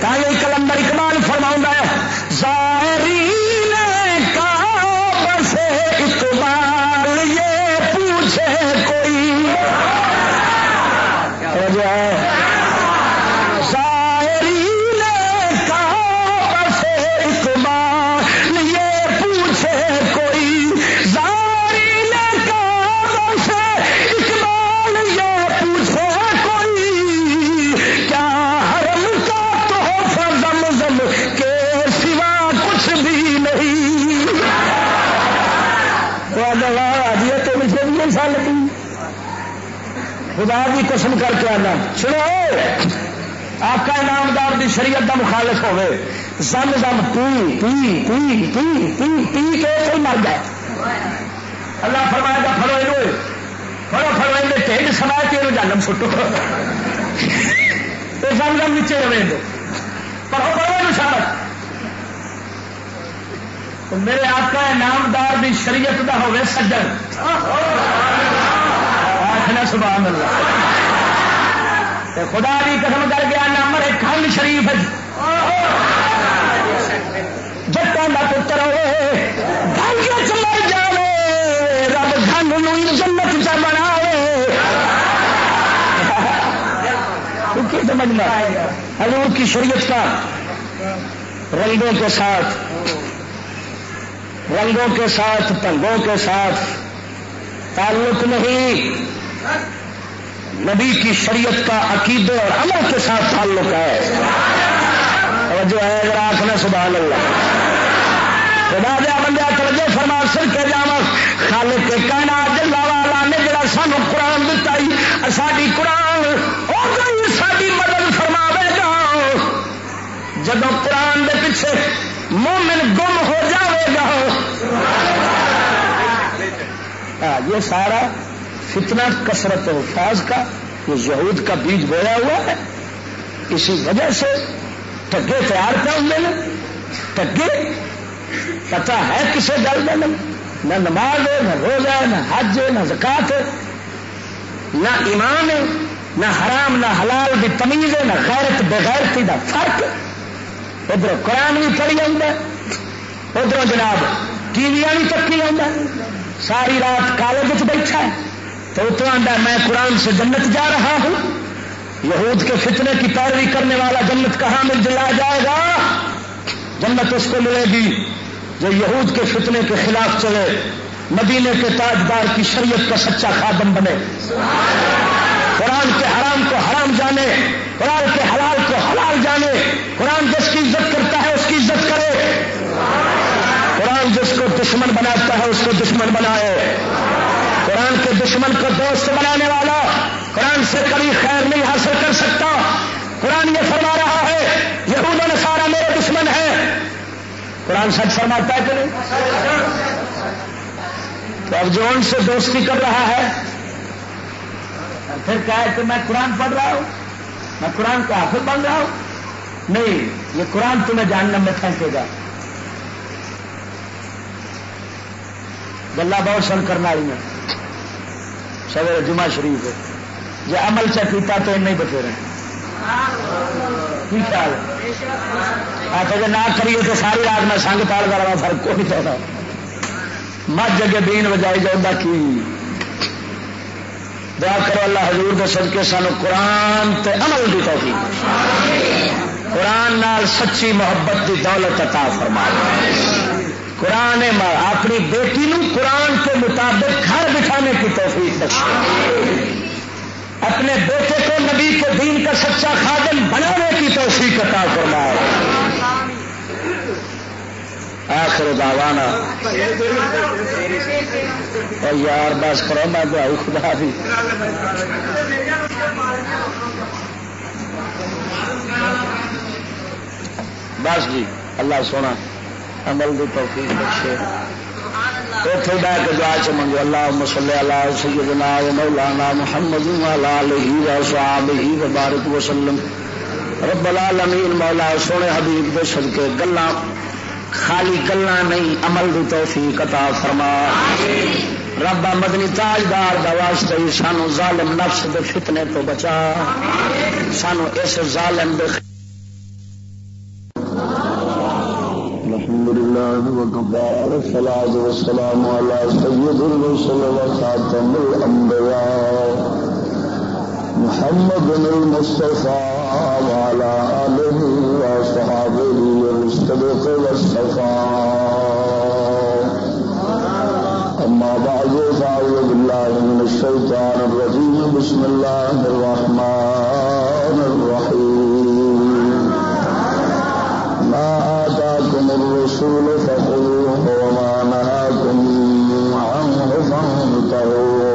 کالی کلندر اقبال فرما ہے ساری قسم کر کے آنا۔ سنو آقا انعامدار دی شریعت کا مخالف ہوے زم زم پی پی پی پی پی پی کے کوئی مر جائے۔ اللہ فرمائے گا، پھڑو یہ پھڑو پھڑو یہ ٹھنڈ سما کے یہ جانم سٹو۔ تو زم زم نیچے رہے دو پڑھو پڑھو یہ شرط۔ میرے آقا انعامدار دی شریعت کا ہوے سجن۔ آخنا سبحان اللہ۔ خدا بھی قسم کر گیا نمبر کھنڈ شریف جتوں کا پتر ہوئے گھنگ مر جائے رب گھنگ جنت چ بنا سمجھنا حضور کی شریعت کا رنگوں کے ساتھ، رنگوں کے ساتھ ٹنگوں کے ساتھ تعلق نہیں۔ نبی کی شریعت کا عقیدے اور عمل کے ساتھ تعلق ہے۔ اور جو ہے اگر آخنا سبحان اللہ۔ خدا دیا بندہ توجہ فرما، سر کے جاوا خالق کے کہنا جلا والا نے جڑا سانو قرآن دتا ساری قرآن اور ساری مدد فرماوے گا۔ جب قرآن دے پیچھے مومن گم ہو جاوے گا۔ یہ سارا فتنہ کثرت الفاظ کا، یہ یہود کا بیج بویا ہوا ہے۔ اسی وجہ سے ٹگے تیار کر ہوں ٹگے پتا ہے کسے گل میں نہیں۔ نہ نماز ہے، نہ روزہ ہے، نہ حج ہے، نہ زکات ہے۔ نہ ایمان ہے، نہ حرام، نہ حلال بھی تمیز ہے، نہ غیرت، بغیرتی کا فرق۔ ادھر قرآن بھی پڑی ادھر جناب ٹی وی بھی چکی آ ساری رات کالج بیٹھا ہے۔ تو اتنا آدھا میں قرآن سے جنت جا رہا ہوں۔ یہود کے فتنے کی پیروی کرنے والا جنت کہاں مل جلا جائے گا۔ جنت اس کو ملے گی جو یہود کے فتنے کے خلاف چلے، مدینے کے تاجدار کی شریعت کا سچا خادم بنے۔ قرآن کے حرام کو حرام جانے، قرآن کے حلال کو حلال جانے۔ قرآن جس کی عزت کرتا ہے، اس کی عزت کرے۔ قرآن جس کو دشمن بناتا ہے، اس کو دشمن بنائے۔ قرآن کے دشمن کو دوست بنانے والا قرآن سے کبھی خیر نہیں حاصل کر سکتا۔ قرآن یہ فرما رہا ہے، یہود و سارا میرے دشمن ہے قرآن سچ فرماتا ہے کہ نہیں؟ تو اب جو ان سے دوستی کر رہا ہے، پھر کہا کہ میں قرآن پڑھ رہا ہوں؟ میں قرآن کا حافظ بن رہا ہوں؟ نہیں، یہ قرآن تمہیں جاننا میں پھینکے گا۔ گلا بہت سن کرنے والی ہیں سویر جمعہ شریف جی عمل چیتا تو نہیں بتھیرے کی خیال آپ اگر نہ کریے تو ساری رات میں سنگ پال کر رہا فرق کوئی چاہتا مجھ جگہ دین بجائی جاؤں کی؟ دعا کرو اللہ حضور کے سد کے سانو قرآن تے عمل دی توفیق قرآن نال سچی محبت دی دولت عطا فرما قرآن اپنی بیٹی نو قرآن کے مطابق گھر بٹھانے کی توفیق اپنے بیٹے کو نبی کے دین کا سچا خادم بنانے کی توفیق عطا فرمائے۔ دعوانا۔ اور یار، بس کرو، میں دعائی خدا بھی بس جی اللہ سونا۔ عمل دی توفیق بخشے۔ اتنے بہ کے دعا چ منگو۔ اللہ مسلے اللہ سیدنا مولانا محمد والا علیہ و وبارک وسلم رب العالمین مولا سونے حبیب دے صدقے، گلاں، خالی گلا نہیں، عمل دی توفیق عطا فرما۔ رب مدنی تاجدار دا واسطے سانو ظالم نفس دے فتنے تو بچا۔ سانو اس ظالم دے الحمد لله وكفى والصلاة والسلام على سيد الرسل وخاتم الأنبياء محمد المصطفى وعلى آله وصحابه والصدق والصفاء أما بعد فأعوذ بالله من الشيطان الرجيم. بسم الله الرحمن الرسول فخذوه وما نهاكم عنه فانتهوا.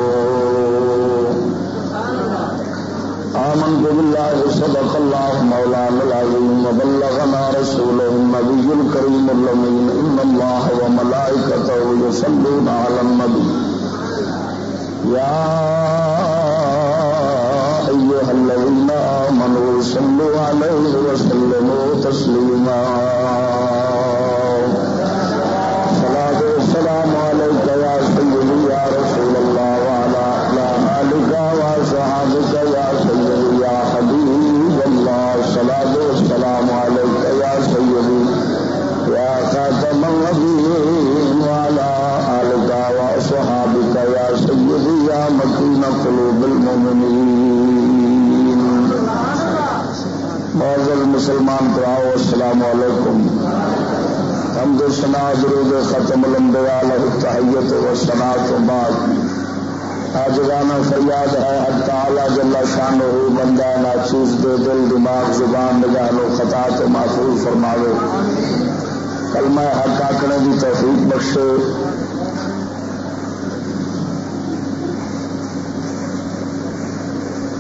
آمنت بالله، صدق الله مولانا العظيم، وبلغنا رسوله النبي الكريم الأمين. إن الله وملائكته يصلون على النبي. يا أيها الذين آمنوا صلوا عليه وسلموا تسليما. معزز مسلمان پراؤ السلام علیکم۔ ہم دو سنا درود ختم لمبیا تحیت و سنا تو بعد۔ آج گانا فریاد ہے حد تعالی جلا شان ہو بندہ ناچیز دے دل، دماغ، زبان، نگاہ لو خطا تو محفوظ فرماوے۔ کلمہ حق آکڑے کی توفیق بخشے۔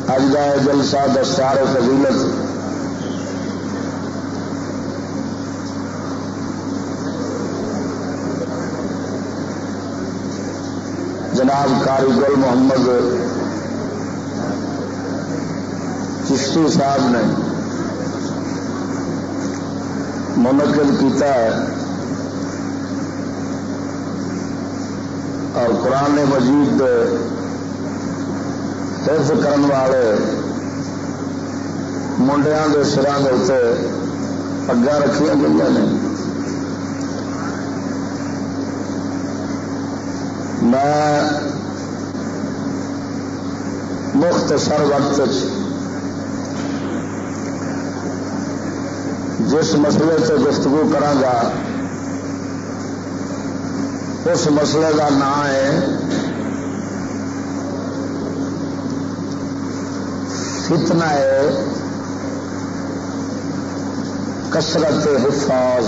اج کا جلسہ دستار فضیلت۔ جناب کاری گل محمد چشتی صاحب نے منعقد کیتا ہے اور قرآن مجید حفظ کرن والے منڈیا کے سروں کے اتنے پگا رکھیا گئی نے۔ میں مختصر وقت جس مسئلے سے گفتگو کرا اس مسئلے کا نام ہے فتنہ ہے کسرت حفاظ۔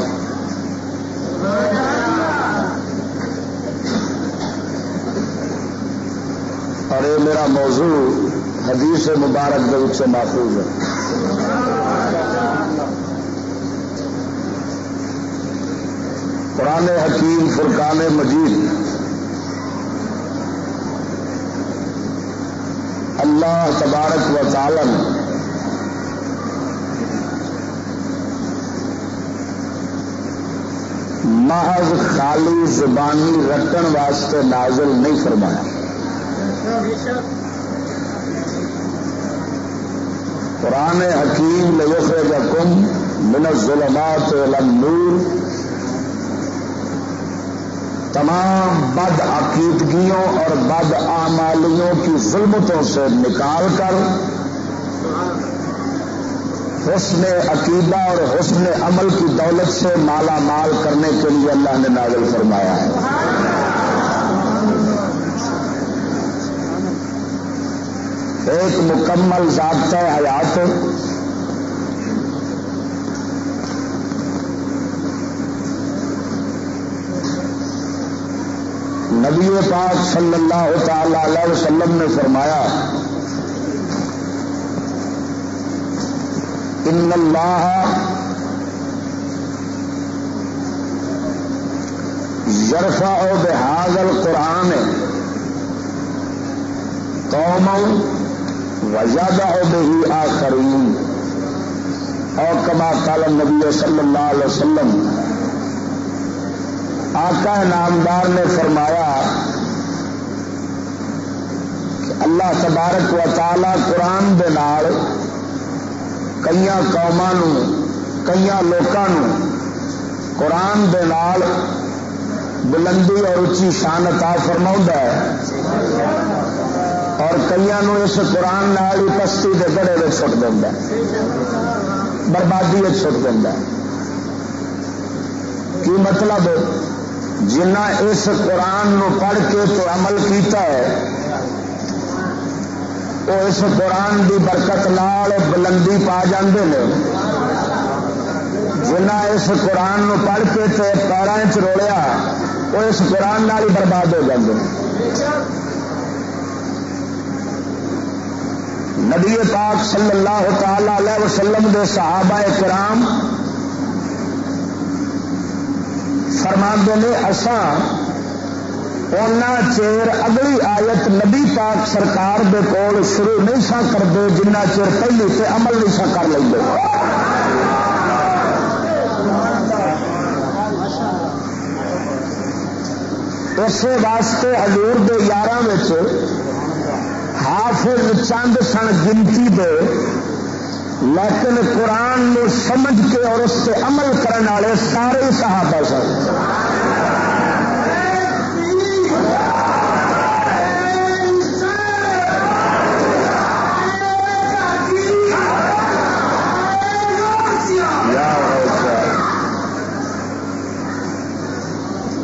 اور یہ میرا موضوع حدیث مبارک کے محفوظ ہے۔ قرآن حکیم، فرقان مجید۔ اللہ تبارک و تعالم محض خالی زبانی رٹن واسطے نازل نہیں فرمایا۔ قرآن حکیم لکم من الظلمات النور۔ تمام بد عقیدگیوں اور بد آمالیوں کی ظلمتوں سے نکال کر حسن عقیدہ اور حسن عمل کی دولت سے مالا مال کرنے کے لیے اللہ نے نازل فرمایا ہے۔ ایک مکمل ضابطہ حیات نبی پاک صلی اللہ تعالی علیہ وسلم نے فرمایا، ان اللہ یرفا او بحاظل قرآن قوم وزادہ او بہی آخرین۔ اور کما کالم نبی صلی اللہ علیہ وسلم، آقا نامدار نے فرمایا کہ اللہ تبارک و تعالی قرآن دے نال کئی قوموں کئی لوگوں قرآن دے نال بلندی اور اچھی شان عطا فرما ہے۔ اور کئی اس قرآن نال ہی پستی کے بڑے میں چھٹ دینا بربادی چھٹ دینا کی مطلب؟ جنا اس قرآن نو پڑھ کے تو عمل کیتا ہے، وہ اس قرآن دی برکت نال بلندی پا جاندے نے۔ جنا اس قرآن نو پڑھ کے تو پیروں چروڑیا وہ اس قرآن نال ہی برباد ہو جاندے نبی پاک صلی اللہ تعالی علیہ وسلم دے صحابہ کرام فرما نے اسان چیر اگلی آیت نبی پاک سرکار دے کول شروع نہیں سا کرتے جنہ چیر پہلی سے عمل نہیں سا کر لیں اسی واسطے ہزور دے یار حافظ چند سن گنتی دے، لیکن قرآن نو سمجھ کے اور اس سے عمل کرنے والے سارے صحابہ سن۔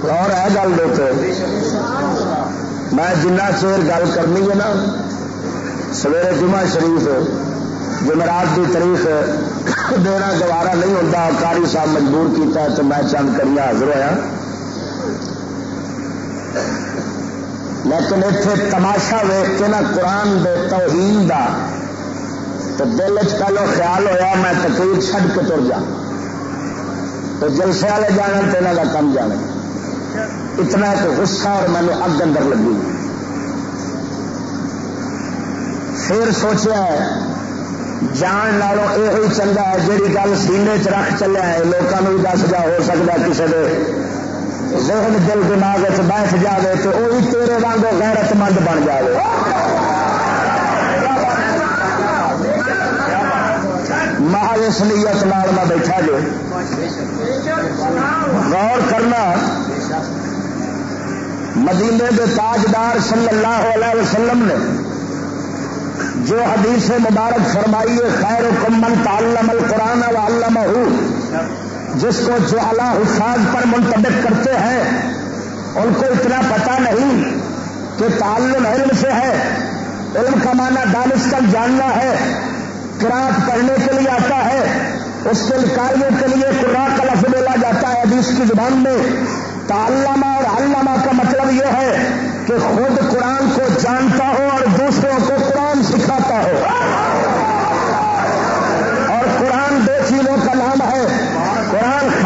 اور ہے گل دیتے میں جنہ چیر گل کرنی ہے نا سویرے جمعہ شریف جمعرات کی تاریخ دینا گوارا نہیں ہوتا کاری صاحب مجبور کیتا تو میں چند کری حاضر ہوا لیکن اتنے تماشا ویخ کے نا قرآن دے توہین دا تو دل چلو خیال ہویا، میں تقریر چھڈ کے تر جا تو جلسے والے جانا تو یہاں کا کم جانا۔ اتنا ایک غصہ اور مینو اگ اندر لگی۔ پھر سوچا جان لالوں یہ چنگا ہے جی گل سینے چ رکھ چلیا ہے لوگوں بھی دس جا ہو سکتا کسی کے ذہن، دل، دماغ بیٹھ جائے تو وہ بھی تیرے واگ غیرت مند بن جائے محل اس نیت نال میں بیٹھا جو غور کرنا، مدینے کے تاجدار صلی اللہ علیہ وسلم نے جو حدیث مبارک فرمائیے خیر کمن تعلم القرآن و علامہ جس کو جو اعلیٰ حفاظ پر منتبک کرتے ہیں، ان کو اتنا پتا نہیں کہ تعلم علم سے ہے۔ علم کا معنی دانش تک جاننا ہے کراط پڑھنے کے لیے آتا ہے، اس کے کاریوں کے لیے قرآن کا لفظ بولا جاتا ہے حدیث کی زبان میں۔ تعلمہ اور علامہ کا مطلب یہ ہے کہ خود قرآن کو جانتا ہو اور دوسروں کو قرآن سکھاتا ہو۔ اور قرآن دو چیزوں کا نام ہے۔ قرآن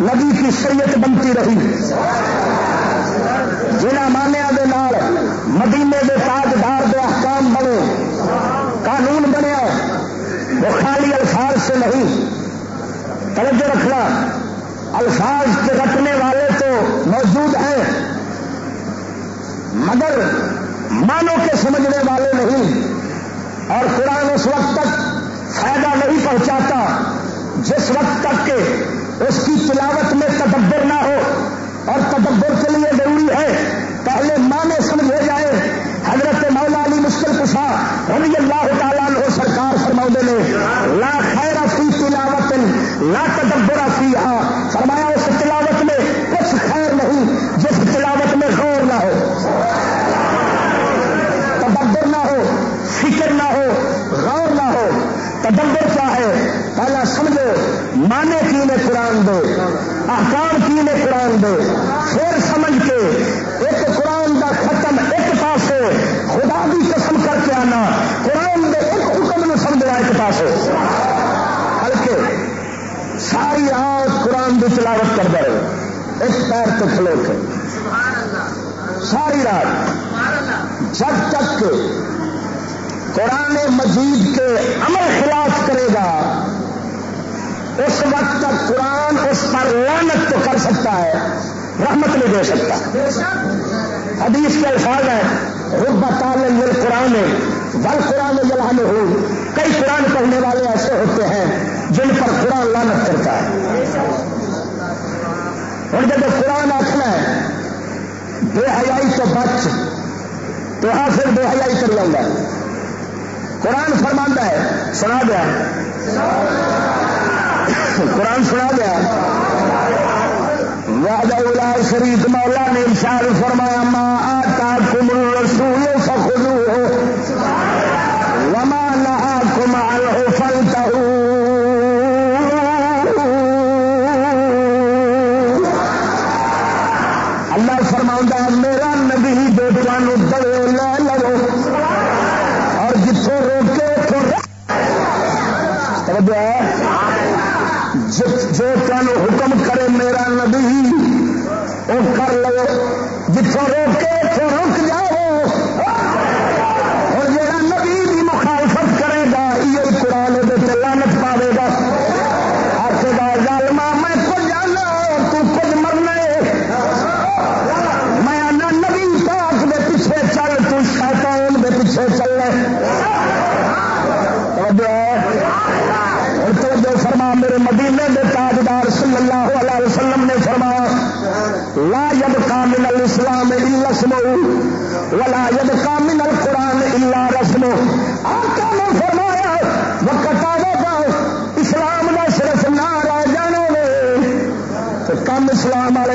نبی کی شریعت بنتی رہی۔ جنہ مانیا مدینے کے تاجدار دے احکام بنے، قانون بنیا، وہ خالی الفاظ سے نہیں۔ توجہ رکھنا، الفاظ کے رکھنے والے تو موجود ہیں، مگر مانو کے سمجھنے والے نہیں۔ اور قرآن اس وقت تک فائدہ نہیں پہنچاتا، جس وقت تک کہ اس کی تلاوت میں تدبر نہ ہو اور تدبر کے لیے ضروری ہے۔ پہلے مانے سمجھے جائے حضرت مولا علی مشکل کشا رضی اللہ تعالیٰ عنہ سرکار فرما نے، لا خیر فی تلاوت، لا تدبر فیہا۔ فرمایا اس تلاوت میں کچھ خیر نہیں، جس تلاوت میں غور نہ ہو، تدبر نہ ہو، فکر نہ ہو، غور کیا ہے؟ پہلا سمجھو مانے کی نے قرآن دے، احکام کی نے قرآن دے۔ پھر سمجھ کے ایک قرآن کا ختم ایک پاس خدا بھی قسم کر کے آنا۔ قرآن دے ایک حکم نے سمجھا ایک پاس ہلکے ساری رات قرآن کی تلاوت کر دے ایک پیر تو کھلو کے۔ ساری رات۔ جب تک قرآن مجید کے عمل خلاف کرے گا، اس وقت تک قرآن اس پر لانت تو کر سکتا ہے، رحمت نہیں دے سکتا۔ حدیث کے الفاظ ہے رب تعلیم قرآن ول قرآن جلان ہو کئی قرآن پڑھنے والے ایسے ہوتے ہیں جن پر قرآن لانت کرتا ہے۔ اور جب قرآن آخنا ہے، بے حیائی تو بچ، تو ہاں پھر بے حیائی کر لوں گا۔ قرآن فرماندہ ہے، سنا دیا۔ قرآن سنا دیا۔ واجا شریف مولا نے ارشاد فرمایا ماں آتا کم رسول فخلو وما نہا کمال ہو فلتا اللہ فرما میرا تمہیں حکم کرے میرا نبی وہ کر لو جتوں روک اسلام والے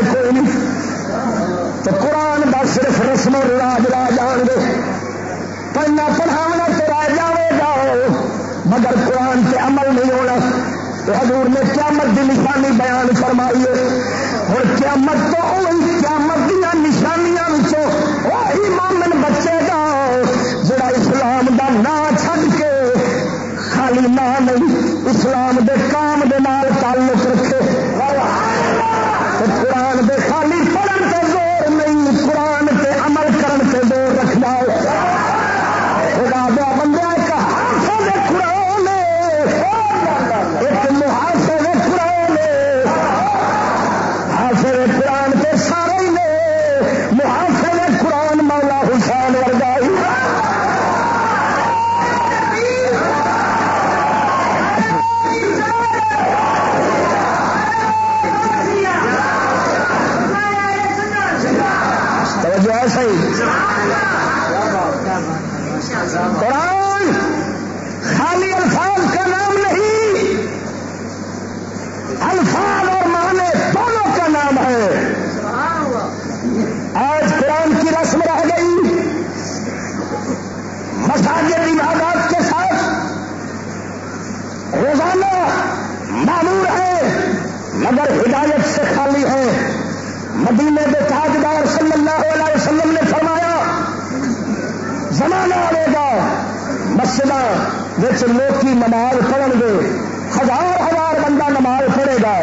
لوگ نماز پڑھن گے ہزار ہزار بندہ نماز پڑھے گا،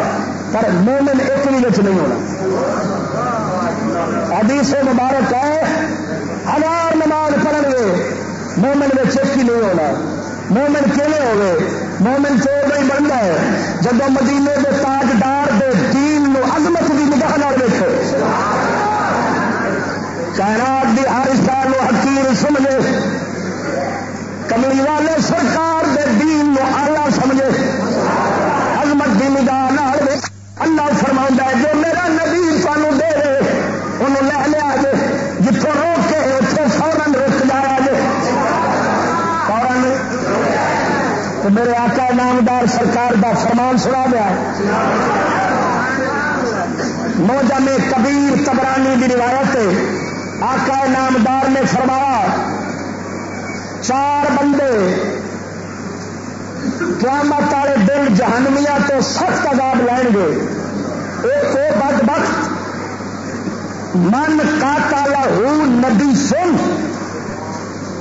پر مومن ایک بھی بچ نہیں ہونا۔ حدیث مبارک ہے، ہزار نماز پڑھن گے مومن میں ایک ہی نہیں ہونا۔ مومن کیلے ہو گئے مومن چور نہیں بنتا ہے۔ جب مدینے کے تاجدار دے دین نو عظمت کی نگاہ نہ دیکھو کائنات دی ہر سال حقیر سمجھے۔ کملی والے سرکار دے دین نو آلہ سمجھے۔ عظمت دی نگاہ نہ اللہ فرما ہے، جو میرا نبی تمہیں دے دے، انہوں لے لیا جے۔ جتوں روک کے اتوں فورن رک جایا جے۔ فورن تو میرے آقا نامدار سرکار دا فرمان سنا دیا موجہ میں کبیر تبرانی کی روایت آقا نامدار نے فرمایا چار بندے قیامت والے دن جہانمیا تو سخت عذاب لین گے۔ ایک وہ بد بخت، من کا تالا نبی سن،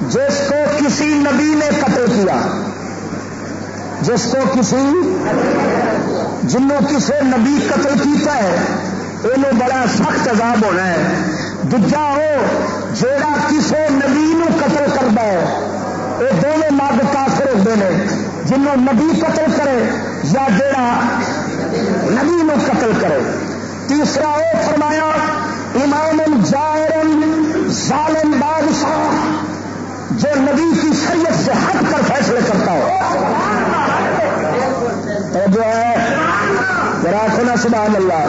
جس کو کسی نبی نے قتل کیا۔ جس کو کسی جنوں کسی نبی قتل کیتا ہے یہ بڑا سخت عذاب ہونا ہے۔ دجا ہو جا کسی نبی نو قتل کرتا ہے۔ یہ دونوں مرد کافر ہوتے ہیں جنوں نبی قتل کرے یا جڑا نبی نو قتل کرے۔ تیسرا وہ فرمایا امام جائرن ظالم بادشاہ، جو نبی کی شریعت سے ہٹ کر فیصلے کرتا ہو۔ تو جو ہے راکھنا سبحان اللہ۔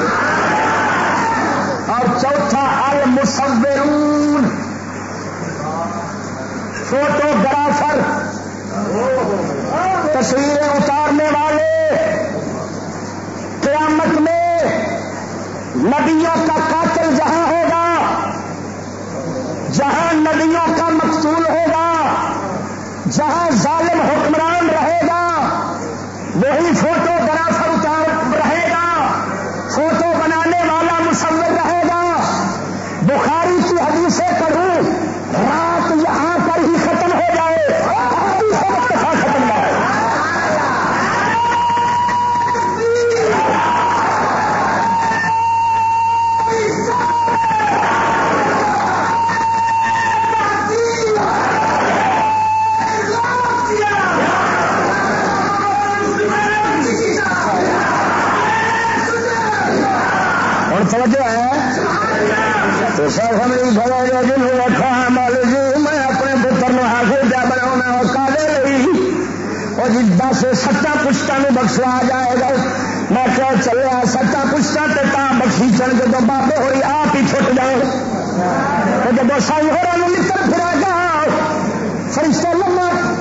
اور چوتھا، المصورون۔ فوٹو گرافر تصویریں اتارنے والے۔ قیامت میں ندیوں کا قاتل جہاں ہوگا، جہاں ندیوں کا مقصول ہوگا، جہاں ظالم جی میں اپنے پتر حاصل کیا بنا کالے جی دس ستا پشتہ میں بخشوا جائے گا۔ میں کیا چلے ستا پشتہ تے تا بخشی چڑھ کے تو بابے ہوئی، آپ ہی چھٹ جاؤ تو جب سائی ہو رہا نکل پھرا گا۔ فرشتہ لما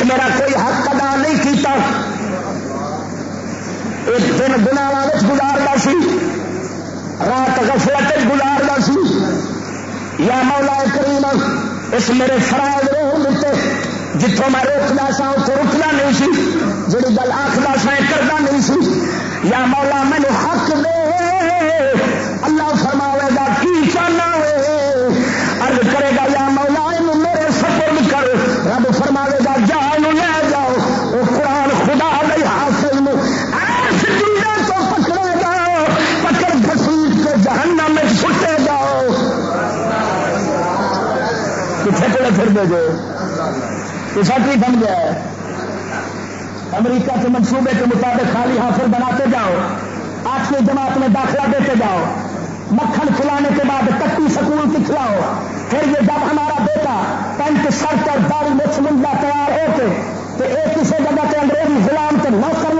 اس میرا کوئی حق ادا نہیں کیتا۔ ایک دن گنا گزارتا سی، رات غفلت گزارتا سی۔ یا مولا کریم، اس میرے فرائض روح دیتے جتوں میں روکنا سا اتوں رکنا نہیں سی۔ جی گل آخلا سا کرنا نہیں سی۔ یا مولا مینو حق دے۔ اللہ پڑے پھر دے جو کی سمجھا ہے۔ امریکہ کے منصوبے کے مطابق خالی حاصل بناتے جاؤ۔ آٹھویں جماعت میں داخلہ دیتے جاؤ۔ مکھن کھلانے کے بعد کٹی سکول سکھلاؤ پھر یہ جب ہمارا بیٹا پینٹ، شرٹ اور داری مچھ منڈا تیار ہو کے تو ایک کسی جگہ کے انگریزی غلام کے نوکر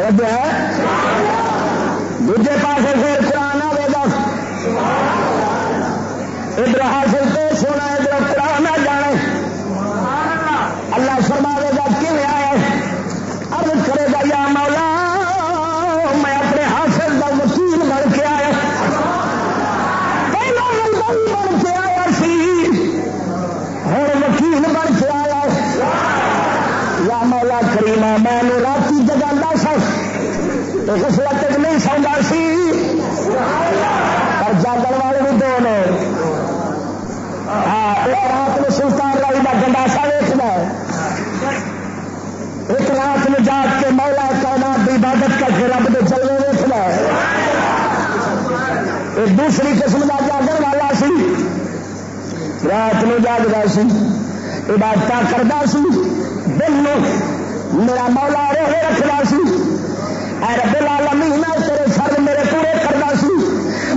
توجہ ہے؟ دوجے پاس پھر قرآن آئے گا۔ ادھر دوسری قسم کا جاگن والا سی۔ رات میں جاگتا سی۔ عبادت کرتا سی۔ دل میرا مولا روحے رکھنا سی۔ اے رب العالمین، تیرے فرد میرے پورے کرنا سی۔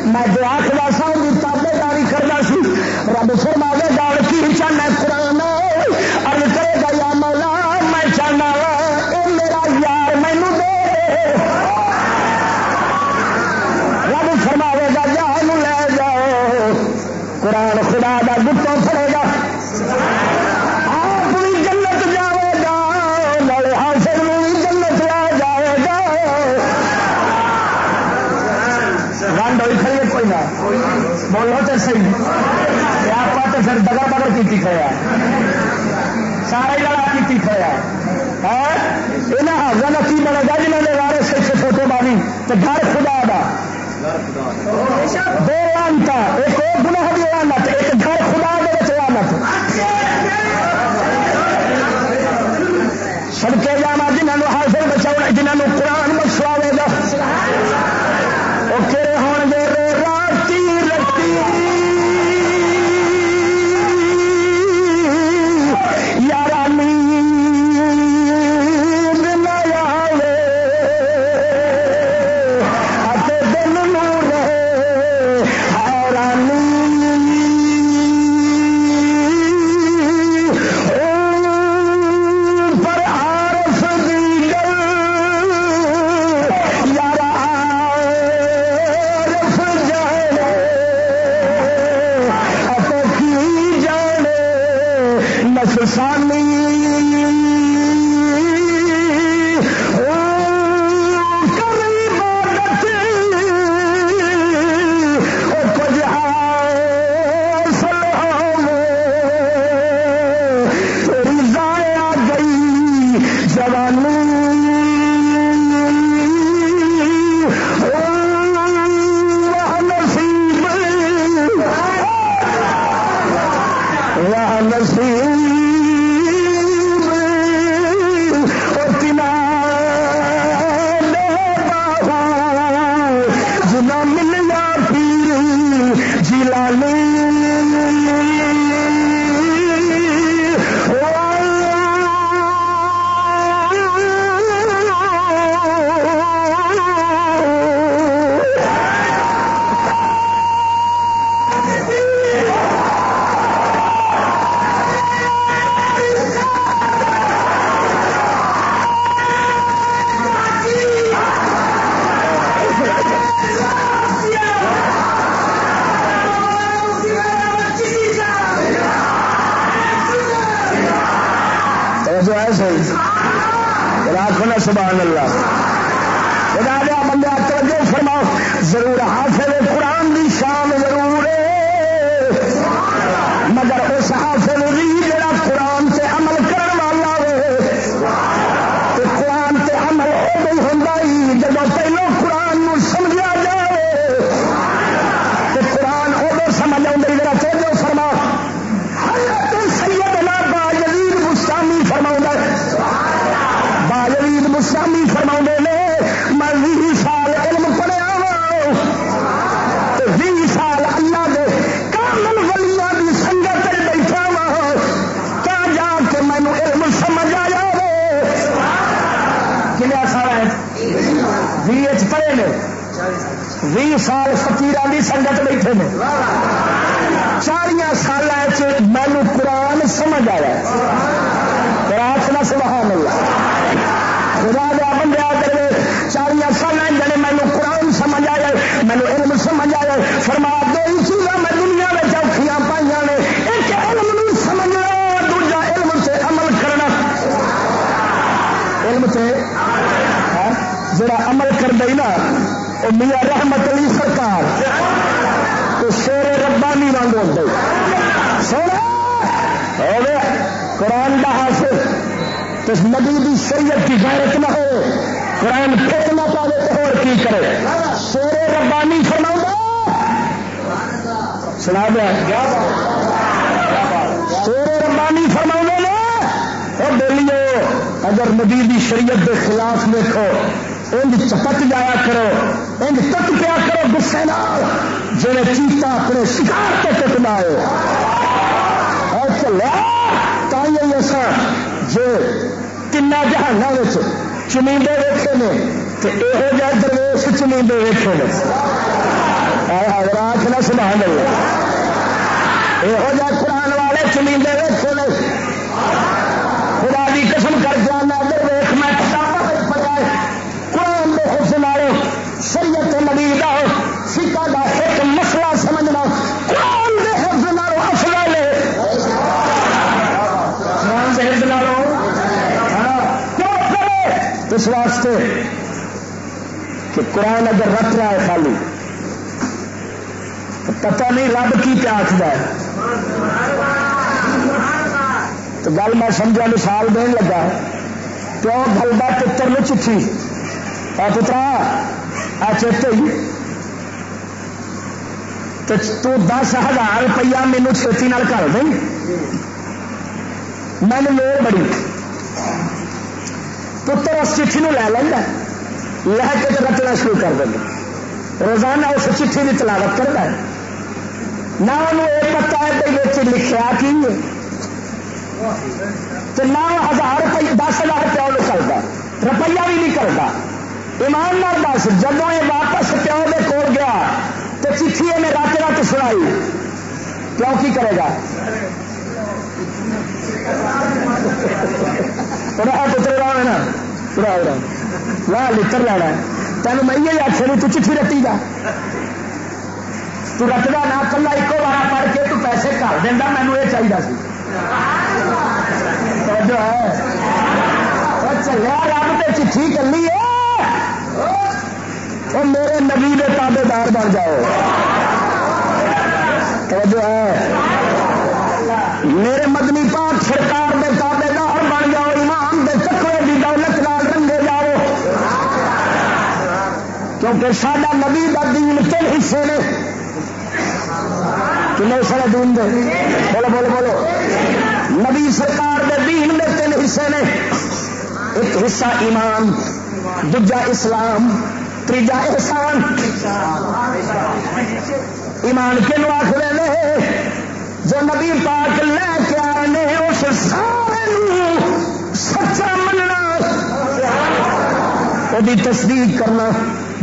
میں جو آخر سا ان تابے داری کرنا سی۔ رب فرما دے گا کی چاہنا قرآن کافر کی کھایا سارا لڑا کی کھایا یہاں حاضر کی بنے گا جنہوں نے وارے سے چھوٹے بانی تو گھر خدا دا۔ دو لانتا ایک اور گناہ بھی لانت ایک گھر خدا دے لانت سڑکے جا کی کی غیرت نہ ہو، قرآن پھٹ نہ پاوے تو اور کی کرے؟ سورے ربانی فرما سنا دیا۔ سورے ربانی فرما نے اور بولیو، اگر نبی کی شریعت کے خلاف دیکھو انج چپک جایا کرو انج تک پیا کرو گسے جی چیتا اپنے شکار کے ٹک لائے اور چلیا تھی ایسا جی کن جہانوں چمیندے ویٹے نے تو یہو جہ درویش چمیندے ویٹے نے آخ نہ سبحان اللہ یہو جہ قرآن والے چمیندے ویٹے نے اس واسطے کہ قرآن اگر رکھ رہا ہے خالی، تو پتہ نہیں رب کی پیا آخر تو گل میں سمجھا مثال دین لگا پیو گلبا پتر میں چٹھی۔ آ پترا آ چیتے ہی۔ تو دس ہزار روپیہ مینو چھتی کر دیں۔ میں نے لوڑ بڑی۔ پتر اس چٹھی لے لینا لے کے تو رٹنا شروع کر دیں روزانہ اس چٹھی کی تلاوت کرتا ہے۔ نہ انہوں یہ پتا ہے کہ لکھا کی تو نہ ہزار روپیہ دس ہزار روپیہ وہ روپیہ بھی نہیں کرتا ایماندار دس جب یہ واپس پیو کے کول گیا تو چٹھی نے رات رات سنائی۔ کیوں کی کرے گا؟ پتر رہا نا۔ واہ لڑ لینا تین میں یہ آخر تو چٹھی رٹی جا تو رٹنا نہ کلا ایک بار پڑھ کے تو پیسے کر دینا مینو یہ چاہیے سی جو ہے چلیا رب تو چٹھی کلی ہے اور میرے نبی کے تابے دار بن جاؤ جو ہے میرے مدنی پاک سرکار کیونکہ سڈا نبی کا دین تین حصے نے۔ کنے سارے دین دے؟ بولو بولو بولو۔ نبی سرکار دے دین دے تین حصے نے۔ ایک حصہ ایمان دجا اسلام تیجا احسان۔ ایمان کنو آخر جو نبی پاک لے کے آئے اس سارے سچا مننا۔ وہ تصدیق کرنا۔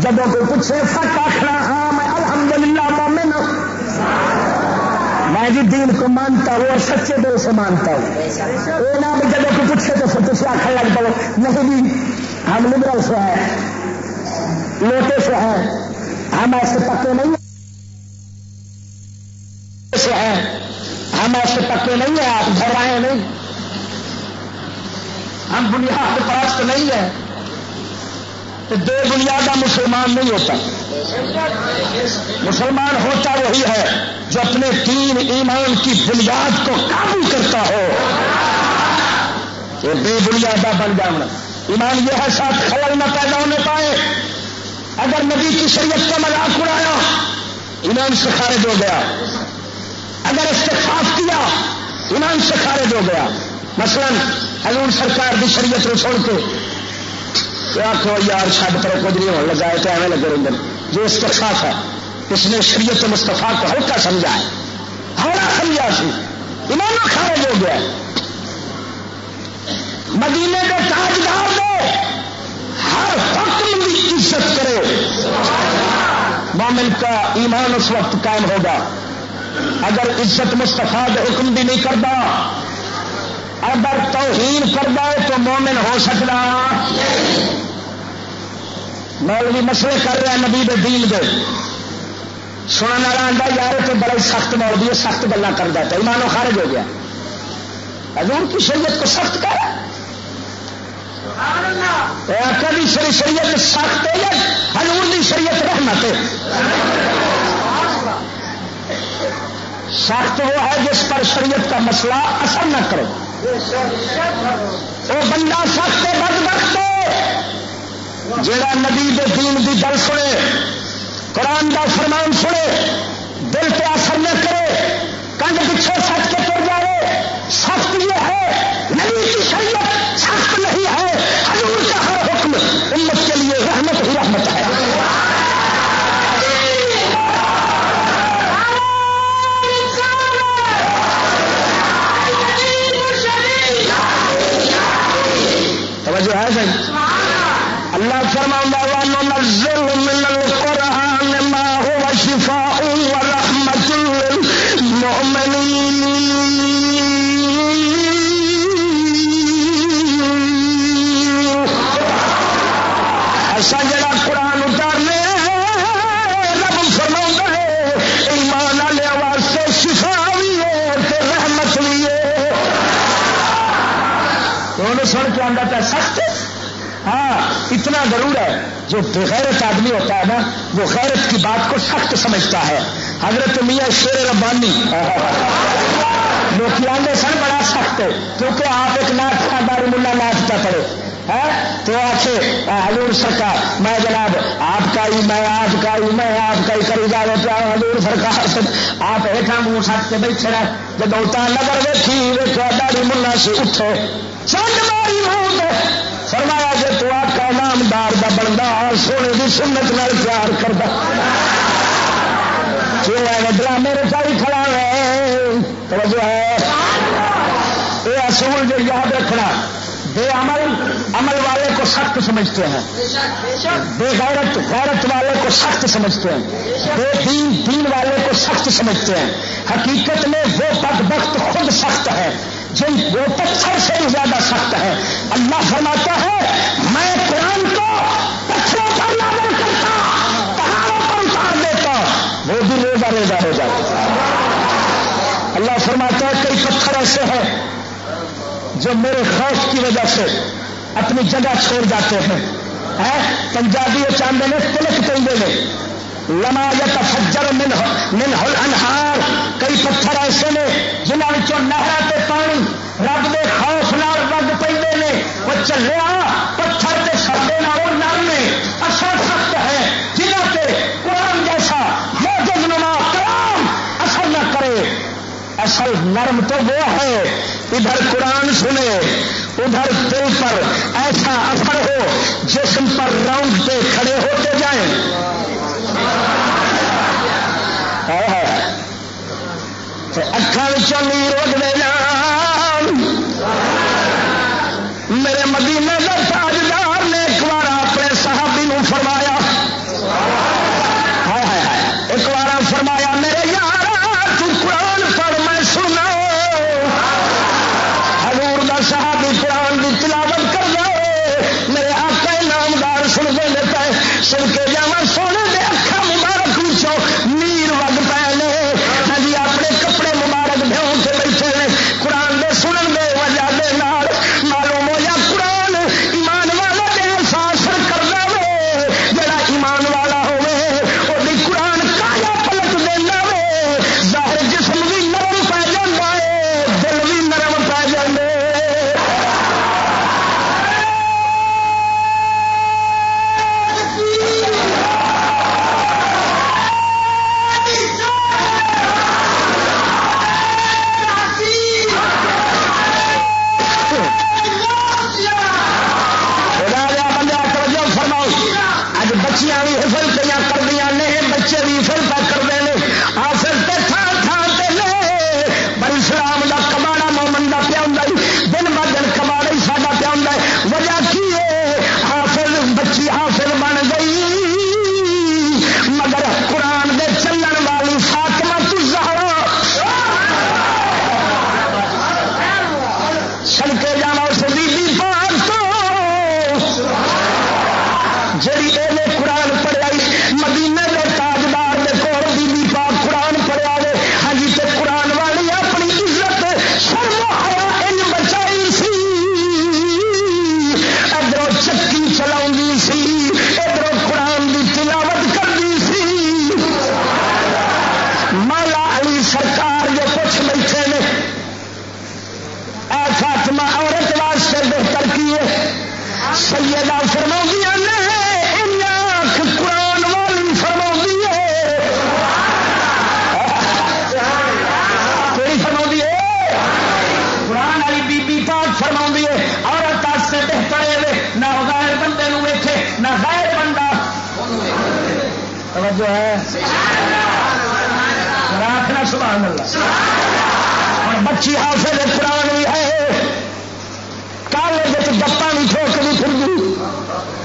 جب کوئی پوچھے، سچ آخنا ہاں میں الحمدللہ مومن میں جی دین کو مانتا ہوں اور سچے دل سے مانتا ہوں۔ یہ نہ جب کوئی پوچھے تو پھر تھی آخر لگ پاؤ نہیں بھی ہم لبرل سے ہیں، لوٹے سے ہیں، ہم ایسے پکے نہیں سے ہیں۔ ہم ایسے پکے نہیں ہیں، آپ گھر آئے نہیں۔ ہم بنیاد پرست نہیں ہیں۔ تو دو بنیاد مسلمان نہیں ہوتا۔ مسلمان ہوتا وہی ہے جو اپنے تین ایمان کی بنیاد کو قابو کرتا ہو۔ یہ بے بنیادہ بن جانا ایمان یہ ہے ساتھ خلل نہ پیدا ہونے پائے۔ اگر نبی کی شریعت کا مذاق اڑایا، ایمان سے خارج ہو گیا۔ اگر استفاف کیا، ایمان سے خارج ہو گیا۔ مثلا حضور سرکار کی شریعت کو چھوڑ کے کیا کہو یار چھڈ پر کچھ نہیں ہونے لگا ہے تو ایویں لگے رہے جو استفاف ہے، اس نے شریعت مستفا کو ہلکا سمجھا ہے۔ ہلکا سمجھا سی۔ ایمان خارج ہو گیا۔ مدینے کے تاجدار دے۔ ہر حکم کی عزت کرے۔ مومن کا ایمان اس وقت قائم ہوگا۔ اگر عزت مستفا حکم بھی نہیں کرتا اگر توہین کرتا ہے تو مومن ہو سکتا مولوی مسئلے کر رہا نبی دے دین دے۔ سننے والا آتا یار تو بڑا سخت مولوی ہے سخت گلا کرتا ہے۔ ایمانو خارج ہو گیا۔ حضور کی شریعت کو سخت کر کبھی شری شریعت سخت ہے حضور کی شریعت رحمت ہے؟ سخت وہ ہے جس پر شریعت کا مسئلہ اثر نہ کرے وہ بندہ سخت بد وقت جا نبی دین کی گل سنے، قرآن کا فرمان سنے، دل پہ اثر نہ کرے کنڈ پیچھے سچ کے تر جائے۔ سخت یہ ہے، نبی کی شریعت سخت نہیں ہے۔ توجہ ہے اللہ فرما نزل من القرآن اتنا ضرور ہے، جو بغیرت آدمی ہوتا ہے نا، وہ غیرت کی بات کو سخت سمجھتا ہے۔ حضرت میاں شیر ربانی۔ لوگ آدھے سن بڑا سخت ہے، کیونکہ آپ ایک ناچ کا داری ملا ناچ کا پڑے تو آخے حضور سرکار، میں جناب آپ کا ہی، میں آپ کا ہی، میں آپ کا ہی کری جا رہے حضور سرکار آپ ایک منہ سٹ کے بیٹھے رہے۔ جب اتنا نظر ویکھی داری ملا سے اٹھے۔ چند ماری منہ فرمایا کا نامدار کا بنتا سونے کی سنت نال پیار کرتا ڈرامے رچائی کھڑا ہے۔ توجہ ہے۔ یہ اصول جو یاد رکھنا، بے عمل عمل والے کو سخت سمجھتے ہیں۔ بے غیرت غیرت والے کو سخت سمجھتے ہیں۔ بے دین دین والے کو سخت سمجھتے ہیں۔ حقیقت میں وہ بد وقت خود سخت ہے۔ جن وہ پتھر سے بھی زیادہ سخت ہے۔ اللہ فرماتا ہے ایسے ہیں جو میرے خوف کی وجہ سے اپنی جگہ چھوڑ جاتے ہیں۔ پنجابی چاندے نے تلک پہ نے لما یا فجر من ہل انہار۔ کئی پتھر ایسے نے جنہوں نہر تے پانی رب دے خوف نال رگ پہ نے۔ وہ چلیا پتھر کے سردے نالوں نرم نے۔ اثر سخت ہے جنہ پہ قرآن جیسا موجود اصل نرم تو وہ ہے، ادھر قرآن سنے ادھر دل پر ایسا اثر ہو، جسم پر راؤنڈ پہ کھڑے ہوتے جائیں۔ اکھان چیر وگنے جان۔ میرے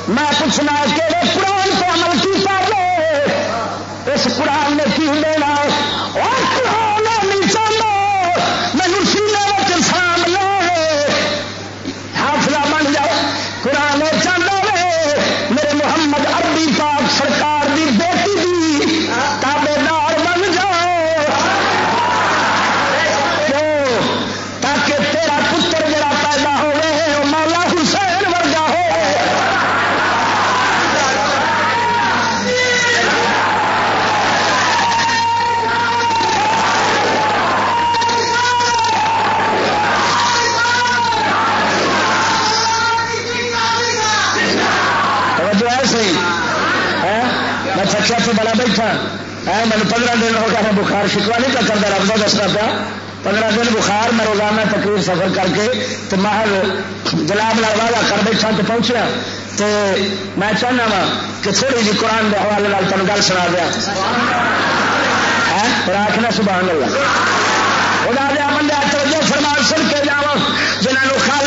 میں پوچھنا کہ قرآن کو عمل کیتا جائے اس قرآن نے کی لینا میں پندرہ دن ہو گیا بخار شکوا نہیں کر کرتا رب کا دسنا پیا۔ پندرہ دن بخار میں روزانہ تقریر سفر کر کے تو محل جلاب لڑوا کر بیٹھا تو پہنچیا۔ تو میں چاہنا وا کہ تھوڑی جی قرآن کے حوالے تین گل سنا دیا۔ آخنا سبحان اللہ۔ خدا دیا بندہ توجہ فرمان سن کے جاؤ۔ جنہوں خالے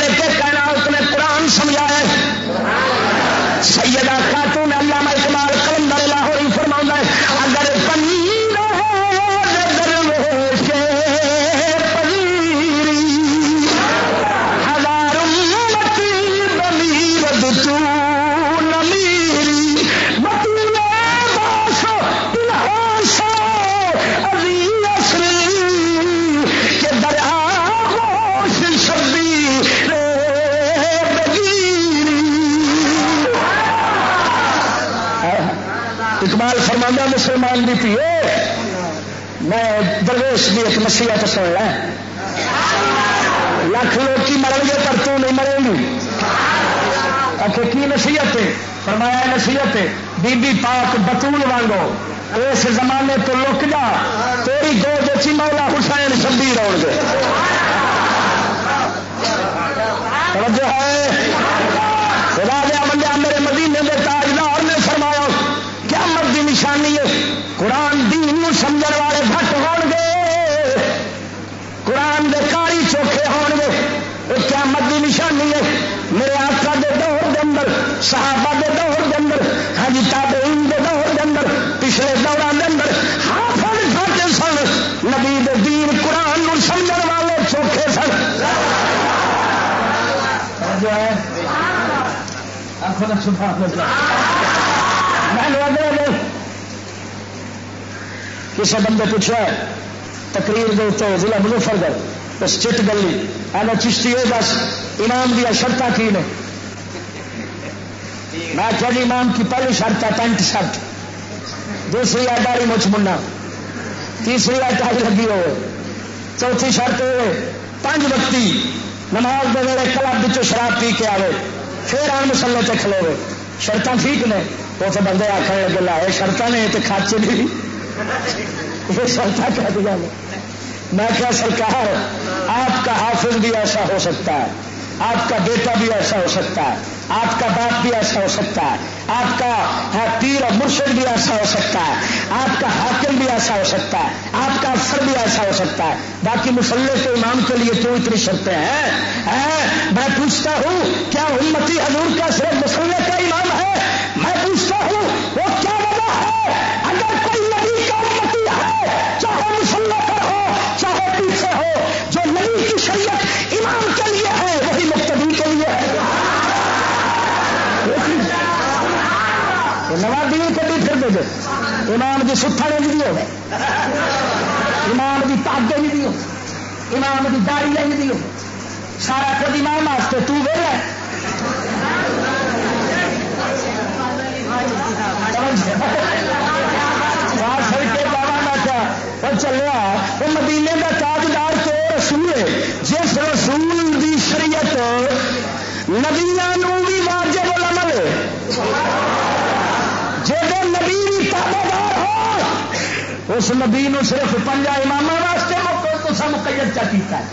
مسلمان بھی پیے میں درویش کی ایک نصیحت سن لیں لاکھ لوگ کی مرن گے پر تو نہیں مرے گی۔ آخر کی نصیحت ہے؟ فرمایا نصیحت ہے، بی بی پاک بطول وانگو۔ اس زمانے تو لک جا، تیری دو جچی مولا حسین شبیر ہو گے۔ توجہ ہے؟ خدا دیا بندہ میرے صحابہ دے دور دے اندر ہاں جی تابعین دے دور دے اندر، پچھلے دوران دے اندر حافظ گھٹ سن، نبی دین قرآن نو سمجھ والے چوکھے سن۔ جو ہے؟ کسی بندے پوچھا تقریر دے تو ضلع مظفر گڑھ اس چٹ گلی۔ اینا چشتی ہے، بس امام دیا شرط کی نے؟ میں کیا جی امام کی پہلی شرط ہے، پینٹ شرٹ دوسری ہے داری مچھ منا تیسری ہے ٹائی لگی ہوئے۔ چوتھی شرط ہوئے پانچ وقتی۔ نماز دے ویلے کلب شراب پی کے آئے پھر آن مسلے تے کھلوے۔ شرط ٹھیک نے؟ وہ تو بندے آخر لگے لائے شرط نے تو کھاچے نہیں۔ یہ شرط کہہ دیا میں کیا سرکار، آپ کا حافظ بھی ایسا ہو سکتا ہے۔ آپ کا بیٹا بھی ایسا ہو سکتا ہے، آپ کا باپ بھی ایسا ہو سکتا ہے، آپ کا پیر اور مرشد بھی ایسا ہو سکتا ہے، آپ کا حاکم بھی ایسا ہو سکتا ہے، آپ کا افسر بھی ایسا ہو سکتا ہے۔ باقی مسلح کے امام کے لیے تو اتنی شرطیں ہیں۔ میں پوچھتا ہوں، کیا امتی حضور کا صرف مسلح کا امام ہے؟ میں پوچھتا ہوں امام کی ستھا لیں دی ہو امام کی تاگے نہیں دی ہو امام کی داڑی لیں دی ہو سارا خود امام واسطے تو ویل ہے۔ چلیا وہ مدینے کا تاجدار تو رسول ہے۔ جس رسول دی شریعت نبیا بھی واجب العمل ہے۔ اس نبی نو صرف پنجا امام واسطے تو مقید چا کیتا ہے۔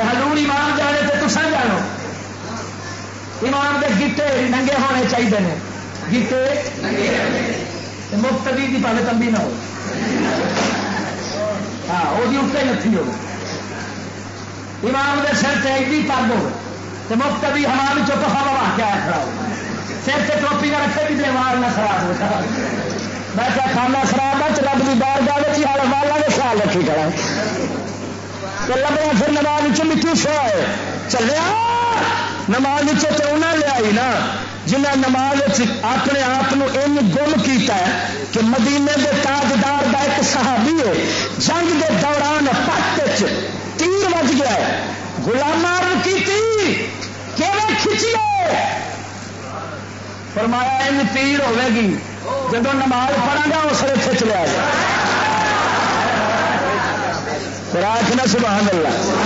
امام جانے تو تصا جانو۔ امام دے گیٹے ننگے ہونے چاہیے گیٹے مفت کی پہلے تمبی نہ ہو۔ ہاں وہ اتنے نتھی ہو۔ امام دے سر سے ایڈی پگ ہو۔ تو مفت بھی ہمارا چپ ہوا کیا کھڑا ہو۔ سر سے ٹوپی نہ رکھے بھی بیمار نہ خراب ہو۔ میں کیا کھانا خراب ہے رب کی بار جائے ہر والا کے خیال رکھی کھڑا تو لگا پھر نماز مٹی سو ہے چلیا، نماز تو انہیں لیا نا۔ جنہ نماز اپنے آپ ان گم کیتا ہے کہ مدینے کے تاجدار کا ایک صحابی ہے، جنگ کے دوران پٹ تیر بج گیا گلاما کی تیر؟ کھچیے فرمایا ان تیر ہوے گی۔ جب نماز پڑھا گا اس لیے کھچ لیا گیا راک سبحان اللہ۔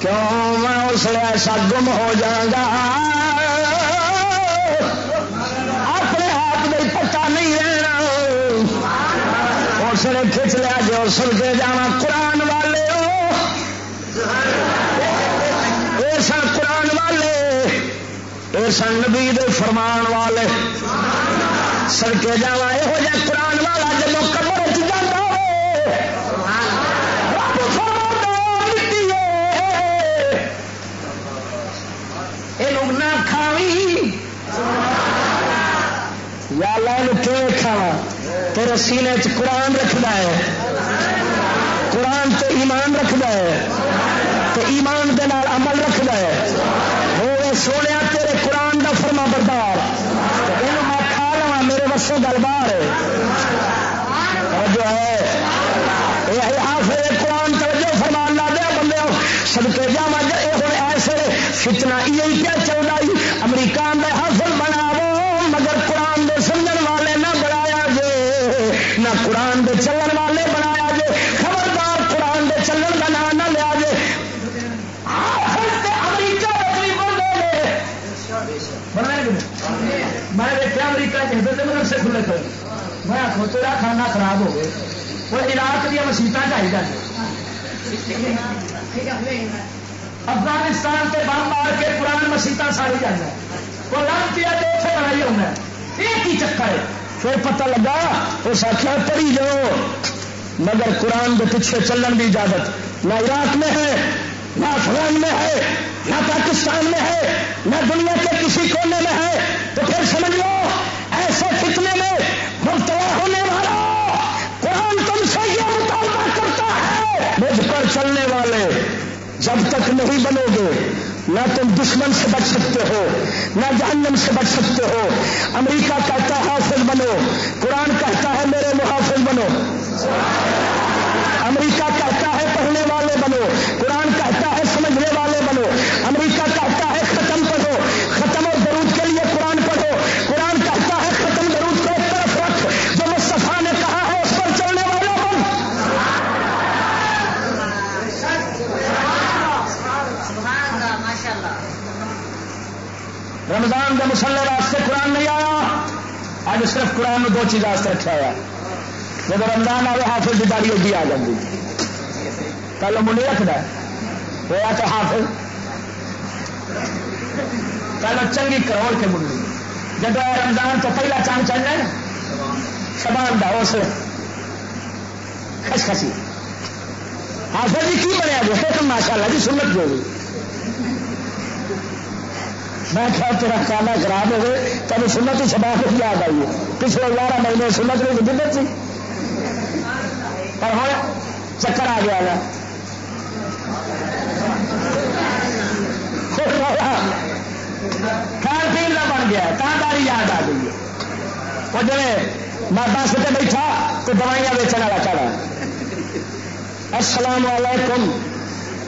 کیوں؟ میں اس لیے ایسا گم ہو جاگا اپنے نے جو سن جانا قرآن والے ہو۔ سن قرآن والے۔ یہ سن نبی فرمان والے۔ سڑکے کے جا یہ قرآن والا جب یا لائن کیوں کھاوا تیرے سینے چ قرآن رکھتا ہے۔ قرآن تو ایمان رکھتا ہے۔ تو ایمان دے نال عمل رکھتا ہے۔ وہ سونے، تیرے قرآن دا فرما بردار۔ یہ میں کھا لوا میرے وسوں گل باہر جو ہے۔ یہ حافظ قرآن، توجہ فرمان لا دیا بندے سدکے جا یہ ہوں ایسے فتنا یہ کیا چل کھلے کر میں آخو تیرا کھانا خراب ہو گئے وہ عراق دیا مسیطا چاہیے افغانستان سے بم مار کے قرآن مسیطا ساری جانا وہ لانتی اتنے لڑائی ہونا یہ کی چکر ہے پھر پتہ لگا اس آخیا پڑھی جاؤ مگر قرآن کے پیچھے چلن کی اجازت نہ عراق میں ہے نہ افغان میں ہے نہ پاکستان میں ہے نہ دنیا کے کسی کونے میں ہے تو پھر سمجھ لو فتنے میں مبتلا ہونے والا قرآن تم سے یہ مطالبہ کرتا ہے، مجھ پر چلنے والے جب تک نہیں بنو گے، نہ تم دشمن سے بچ سکتے ہو، نہ جہنم سے بچ سکتے ہو۔ امریکہ کہتا ہے، حافظ بنو۔ قرآن کہتا ہے، میرے محافظ بنو۔ امریکہ کہتا ہے، پڑھنے والے بنو۔ مسلے واسطے قرآن نہیں آیا؟ آج صرف قرآن میں دو چیز واسطے رکھا ہوا جب رمضان آئے، حافظ کی داڑی ہوگی آ جاتی پہلے منڈی رکھتا ہے۔ وہ تو حافظ۔ پہلے چنگی کروڑ کے منڈی جب رمضان تو پہلا چاند چل جائے شبان دا اس خسخسی حافظ جی کی بنیا جی؟ جو ماشاء اللہ جی سنت جو ہوئی میں کیا تیرا کانا خراب ہو گئے تب سنت ہی سبا کے یاد آئی ہے. پچھلے گیارہ مہینے سنت نہیں دقت سی۔ پر ہوں، چکر آ گیا نا کھان پین کا بن گیا تاری یاد آ گئی ہے۔ وہ جی میں بس سے بیٹھا تو دوائیاں بیچنے والا چڑھا السلام علیکم۔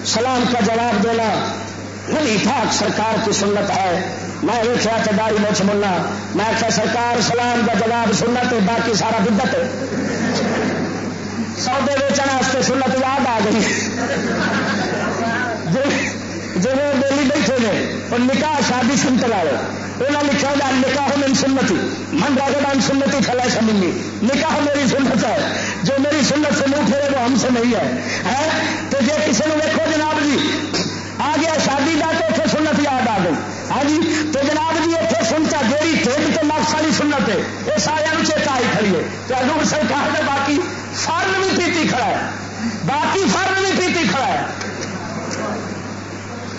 سلام کا جواب دینا۔ ولی پاک سرکار کی سنت ہے۔ میں ویچا تو داری مچ ملنا میں آخیا سرکار سلام کا جواب سننا باقی سارا بدت سودے ویچن سنت یاد آ گئی۔ جی, جی دلی بیٹھے نے، اور نکاح شادی سنت والے۔ انہیں لکھا جا نکاح من سنتی۔ من راگان سنتی، فلا سمنگی نکاح میری سنت ہے۔ جو میری سنت سے منہ پھیرے وہ ہم سے نہیں ہے۔ تو جی کسی نے دیکھو جناب جی آ گیا شادی کا تو اتنے سنت یاد آ گئی۔ ہاں جی تو جناب جی اتنے سنتا جیڑی ٹھیک تو نقص والی سنت ہے، یہ سارے چیتا آئی کھڑی ہے۔ تو اگو سرکار نے باقی؟ فرن بھی پیتی کھڑا ہے۔ باقی فرن بھی پیتی کھڑا ہے۔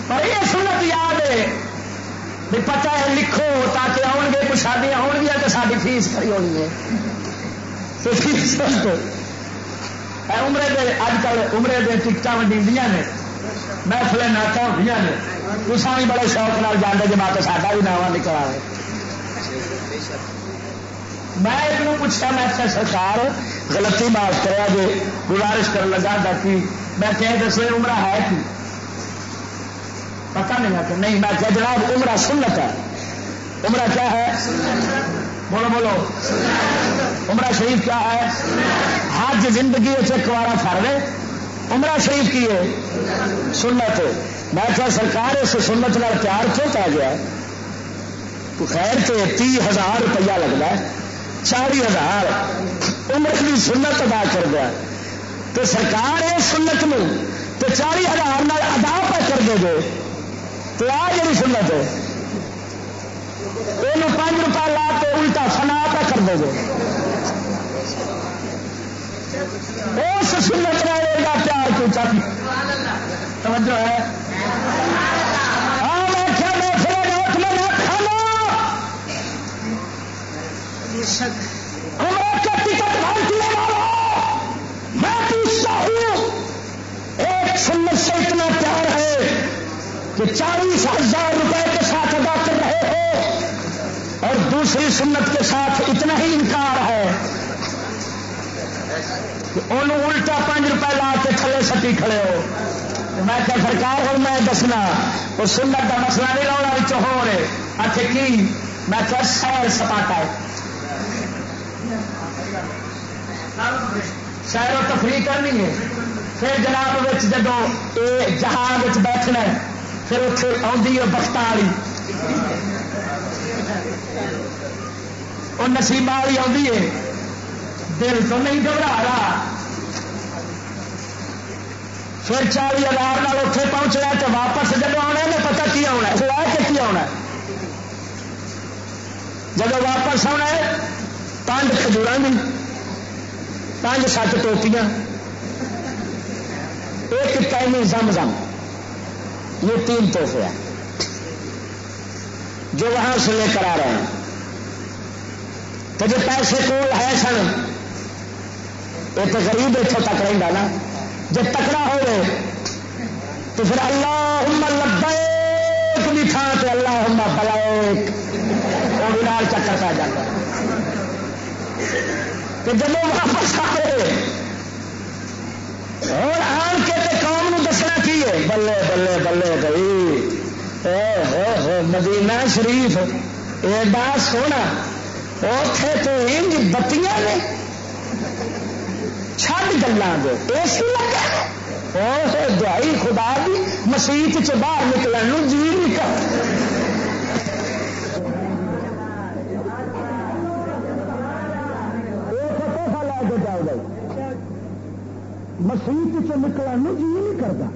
پر یہ سنت یاد ہے۔ بھی پتا ہے، لکھو تاکہ آؤ گے، کچھ شادیاں ہو گیا تو ساری فیس کھڑی ہونی ہے۔ تو فیس عمرے دے، اج کل عمرے دے ٹکٹ ونڈی نے۔ محفل ناٹا ہوئی نے. تصا بھی بڑے شوق نال جانے جی ماں ساڈا بھی ناوا نکل آئے میں ایک پوچھا، میں اچھا سرکار غلطی معاف کرا جی گزارش کر لگا کہ میں کہ دسے عمرہ ہے کی؟ پتا نہیں کہ نہیں، میں کہ جناب، عمرہ سنت ہے. عمرہ کیا ہے؟ بولو بولو. عمرہ شریف کیا ہے؟ حج زندگی ایک فر ہے. عمرہ شریف کی ہے، سنت میں کیا سرکار اس سنت نال پیار کیوں پا گیا؟ خیر سے تی ہزار روپیہ لگتا ہے چالی ہزار۔ عمر کی سنت ادا کر دیا۔ تو سرکار اس سنت میں تو چالی ہزار ادا پہ کر دے گے تو آ جی سنت ہے یہ پانچ روپیہ لا کے الٹا سنا پہ کر دے گے اس سنت کا پیار کیوں چاہتی توجہ ہے۔ میں پوچھتا ہوں۔ ایک سنت سے اتنا پیار ہے کہ چالیس ہزار روپئے کے ساتھ ادا کر رہے ہو اور دوسری سنت کے ساتھ اتنا ہی انکار ہے۔ انہوں الٹا پانچ روپئے لا کے تھلے سٹی کھڑے ہو۔ میں کیا سرکار ہوں میں دسنا۔ وہ سنت کا مسئلہ نہیں لاؤنا ہو رہے۔ آخر کی؟ میں کیا سیر سپاٹا ہے۔ سیر و تفریح کرنی ہے۔ پھر جناب جب یہ جہاز بیٹھنا ہے، پھر اتنے آدھی ہے بخت والی۔ وہ نسیبہ والی آدھی ہے۔ دل تو نہیں گھبرا رہا پھر چالی ہزار نال اتنے پہنچنا تو واپس جب آنا تو پتا کی آنا ہے؟ کہ کی آنا جب واپس آنا ہے، پانچ کھجور بھی پانچ سات ٹوپیاں۔ ایک ٹائم زم زم۔ یہ تین تحفے ہیں۔ جو وہاں سے لے کر آ رہے ہیں۔ تو جو پیسے کول ہے سن یہ تو غریب اتوں تک رہتا نا۔ جب تکڑا ہو تو پھر اللہ لبیک بھی تھان سے اللہ بلائک وہ بھی لال چکر پہ جاتا تو جب واپس آئے اور آن کے تے قوم دسنا کی ہے؟ بلے بلے بلے گئی مدینہ شریف ایڈا سونا اتے تو انج بتیاں نے چھڈ گلا دے۔ اے سی لگا دہائی خدا دی مسیت چ باہر نکلنے جی نکل مسیت چ نکلنے جی نہیں کرتا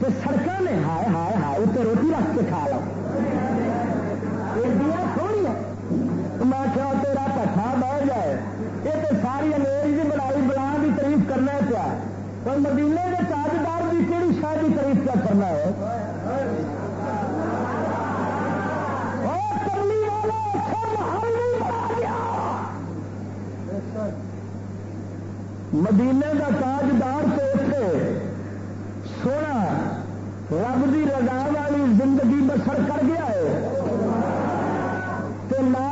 تو سڑک نے ہائے ہائے ہائے اتنے روٹی رکھ کے کھا لو۔ تھوڑی میں کیا تیرا پٹھا بہ جائے یہ تو ساری انگریز کی بڑائی بلا کی تعریف کرنا پیا پر مدینے کے تاجدار کی کہڑی شاید کی تعریف کیا کرنا ہے؟ مدینے کا تاجدار تو اتنے سونا، رب کی رضا والی زندگی بسر کر گیا ہے۔ نال قرآن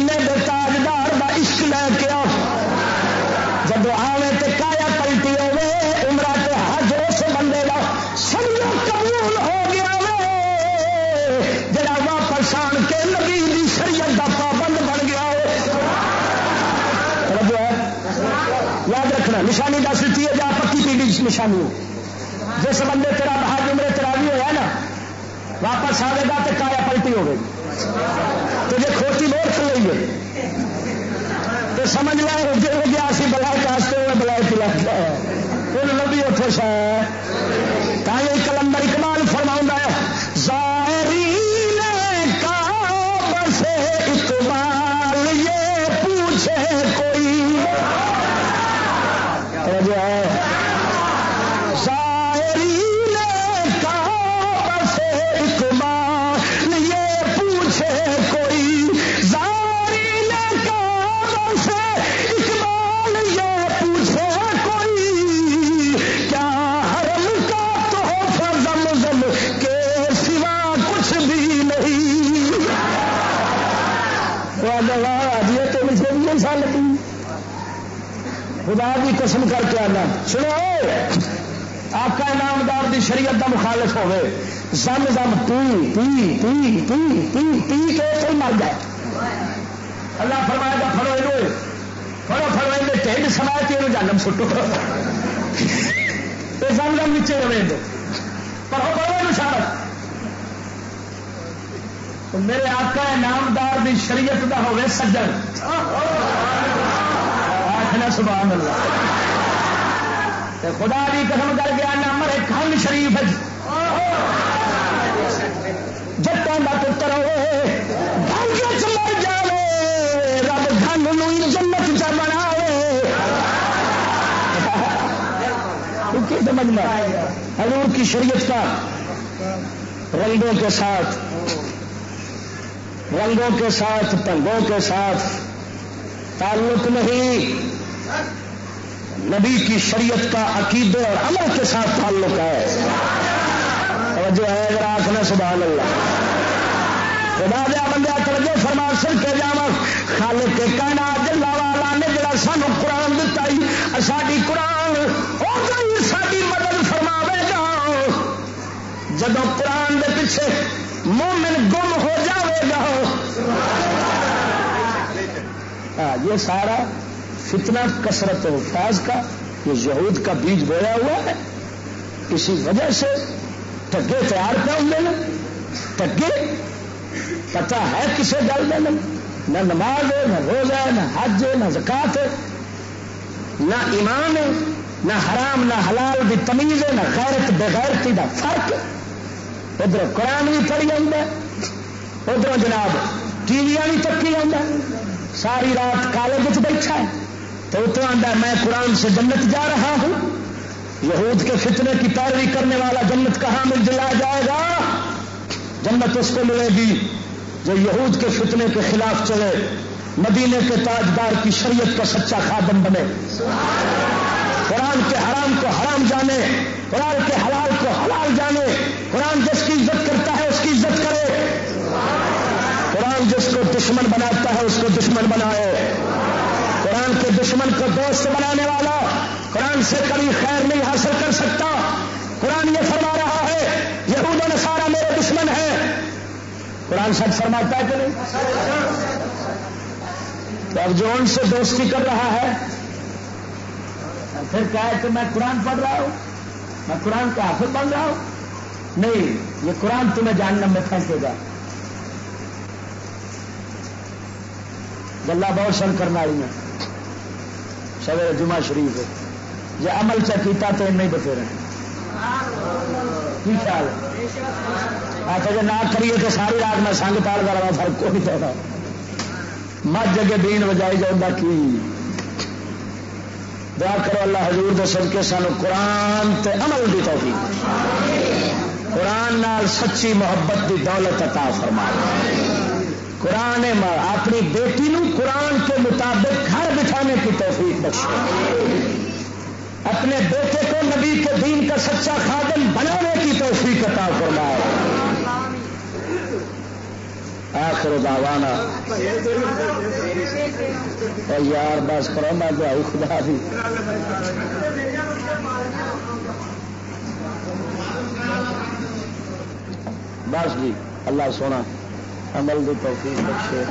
مدینے دے تاجدار دا عشق لے کے آ جب آوے تے کایا پلٹی ہوے عمرہ تے حج اس بندے دا سمجھو قبول ہو گیا وے۔ جڑا واپس آن کے نبی دی شریعت دا پابند بن گیا ہو یاد رکھنا، نشانی دس دیتی ہے، جا پکی پیڑی نشانی جس بندے تیرا حج، عمرے تیرا بھی ہوا نا، واپس آئے گا تو کایا پلٹی ہو گئی تجھے کھوتی بہت کھل رہی ہے۔ تو سمجھ لیا ہو گیا سی بلائے کاستے ہوئے بلائے پلا ان لبی اتو شاید تھی قسم کر کے آنا۔ سنو آقا نامدار دی شریعت دا مخالف ہوے زم زم پی پی پی پی پی پی کے تو مر جائے۔ اللہ فرمائے گا فرو یہ فرو فرو یہ ٹھنڈ سمایا کہ یہ جانم سٹو۔ <laughs> یہ زم زم نیچے رہے دو۔ پر پڑھو پڑھو نشانت میرے آقا نامدار دی شریعت دا ہوے سجن۔ سبحان اللہ۔ خدا بھی قسم کر کے آنا، مرے کھنگ شریف جتوں کا پتر ہوئے مر جائے رب گنگ جنت چ بنا سمجھنا حضور کی شریعت کا رنگوں کے ساتھ، رنگوں کے ساتھ ٹنگوں کے ساتھ تعلق نہیں۔ نبی کی شریعت کا عقیدے اور عمل کے ساتھ تعلق ہے۔ توجہ ہے اگر آخنا سبحان اللہ۔ خدا دیا بندہ توجہ فرما سر کے جا خالق کے کہنا جلا والا نے جڑا سانو قرآن دتا ساری قرآن ہو ساری مدد فرماوے گا۔ جب قرآن دے پیچھے مومن گم ہو جاوے گا۔ یہ سارا فتنہ کثرت الفاظ کا، یہ یہود کا بیج بویا ہوا ہے۔ اسی وجہ سے ٹگے تیار کر ہوں نا ٹگے پتا ہے کسے گل میں نہ نماز ہے، نہ روزہ ہے، نہ حج ہے، نہ زکات ہے۔ نہ ایمان ہے، نہ حرام، نہ حلال بھی تمیز ہے، نہ غیرت، بغیرتی کا فرق۔ ادھر قرآن بھی پڑھی ادھر جناب ٹی وی بھی تکی آ ساری رات کالج بیٹھا ہے۔ تو اتنا آدھا میں قرآن سے جنت جا رہا ہوں۔ یہود کے فتنے کی پیروی کرنے والا جنت کہاں مل جلا جائے گا؟ جنت اس کو ملے گی جو یہود کے فتنے کے خلاف چلے، مدینے کے تاجدار کی شریعت کا سچا خادم بنے۔ قرآن کے حرام کو حرام جانے، قرآن کے حلال کو حلال جانے۔ قرآن جس کی عزت کرتا ہے، اس کی عزت کرے۔ قرآن جس کو دشمن بناتا ہے، اس کو دشمن بنائے۔ قرآن کے دشمن کو دوست بنانے والا قرآن سے کبھی خیر نہیں حاصل کر سکتا۔ قرآن یہ فرما رہا ہے، یہود و سارا میرے دشمن ہے قرآن سچ فرماتا ہے کہ نہیں؟ اب جو ان سے دوستی کر رہا ہے، پھر کیا ہے کہ میں قرآن پڑھ رہا ہوں، میں قرآن کا حافظ بن رہا ہوں۔ نہیں، یہ قرآن تمہیں جاننا میں پھینکے گا۔ گلا بہت سن کرنا رہی ہیں۔ سویرے جمعہ شریف ہے۔ جی عمل چکیتا تو نہیں بتے کی خیال آتا جی نہ کریے تو ساری رات میں سنگ تال کر رہا فرق کو نہیں چاہتا مت جگہ دین بجائی جاؤں کی؟ دعا کرو اللہ حضور دے صدقے سانو قرآن تے عمل دی توفیق۔ قرآن نال سچی محبت دی دولت عطا فرما قرآن اپنی بیٹی نو قرآن کے مطابق گھر بٹھانے کی توفیق بخشو اپنے بیٹے کو نبی کے دین کا سچا خادم بنانے کی توفیق عطا فرمائے۔ آخر دعوانا۔ اور یار، بس کرو، میں دعائی خدا دی۔ بس جی اللہ سونا۔ عمل دی توفیق بخشے۔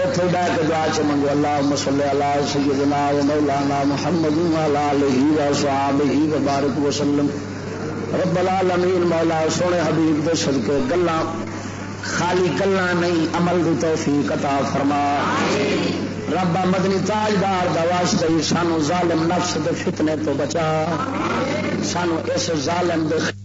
اتنے بہ کے دعا چ منگو۔ اللہ مسلے اللہ سیدنا و مولانا محمد علیہ و صحابہ و بارک وسلم رب العالمین، مولا سونے حبیب دے صدقے، گلاں، خالی گلا نہیں، عمل دی توفیق عطا فرما۔ رب مدنی تاجدار دا واسطے سانو ظالم نفس دے فتنے تو بچا۔ سانو اس ظالم دے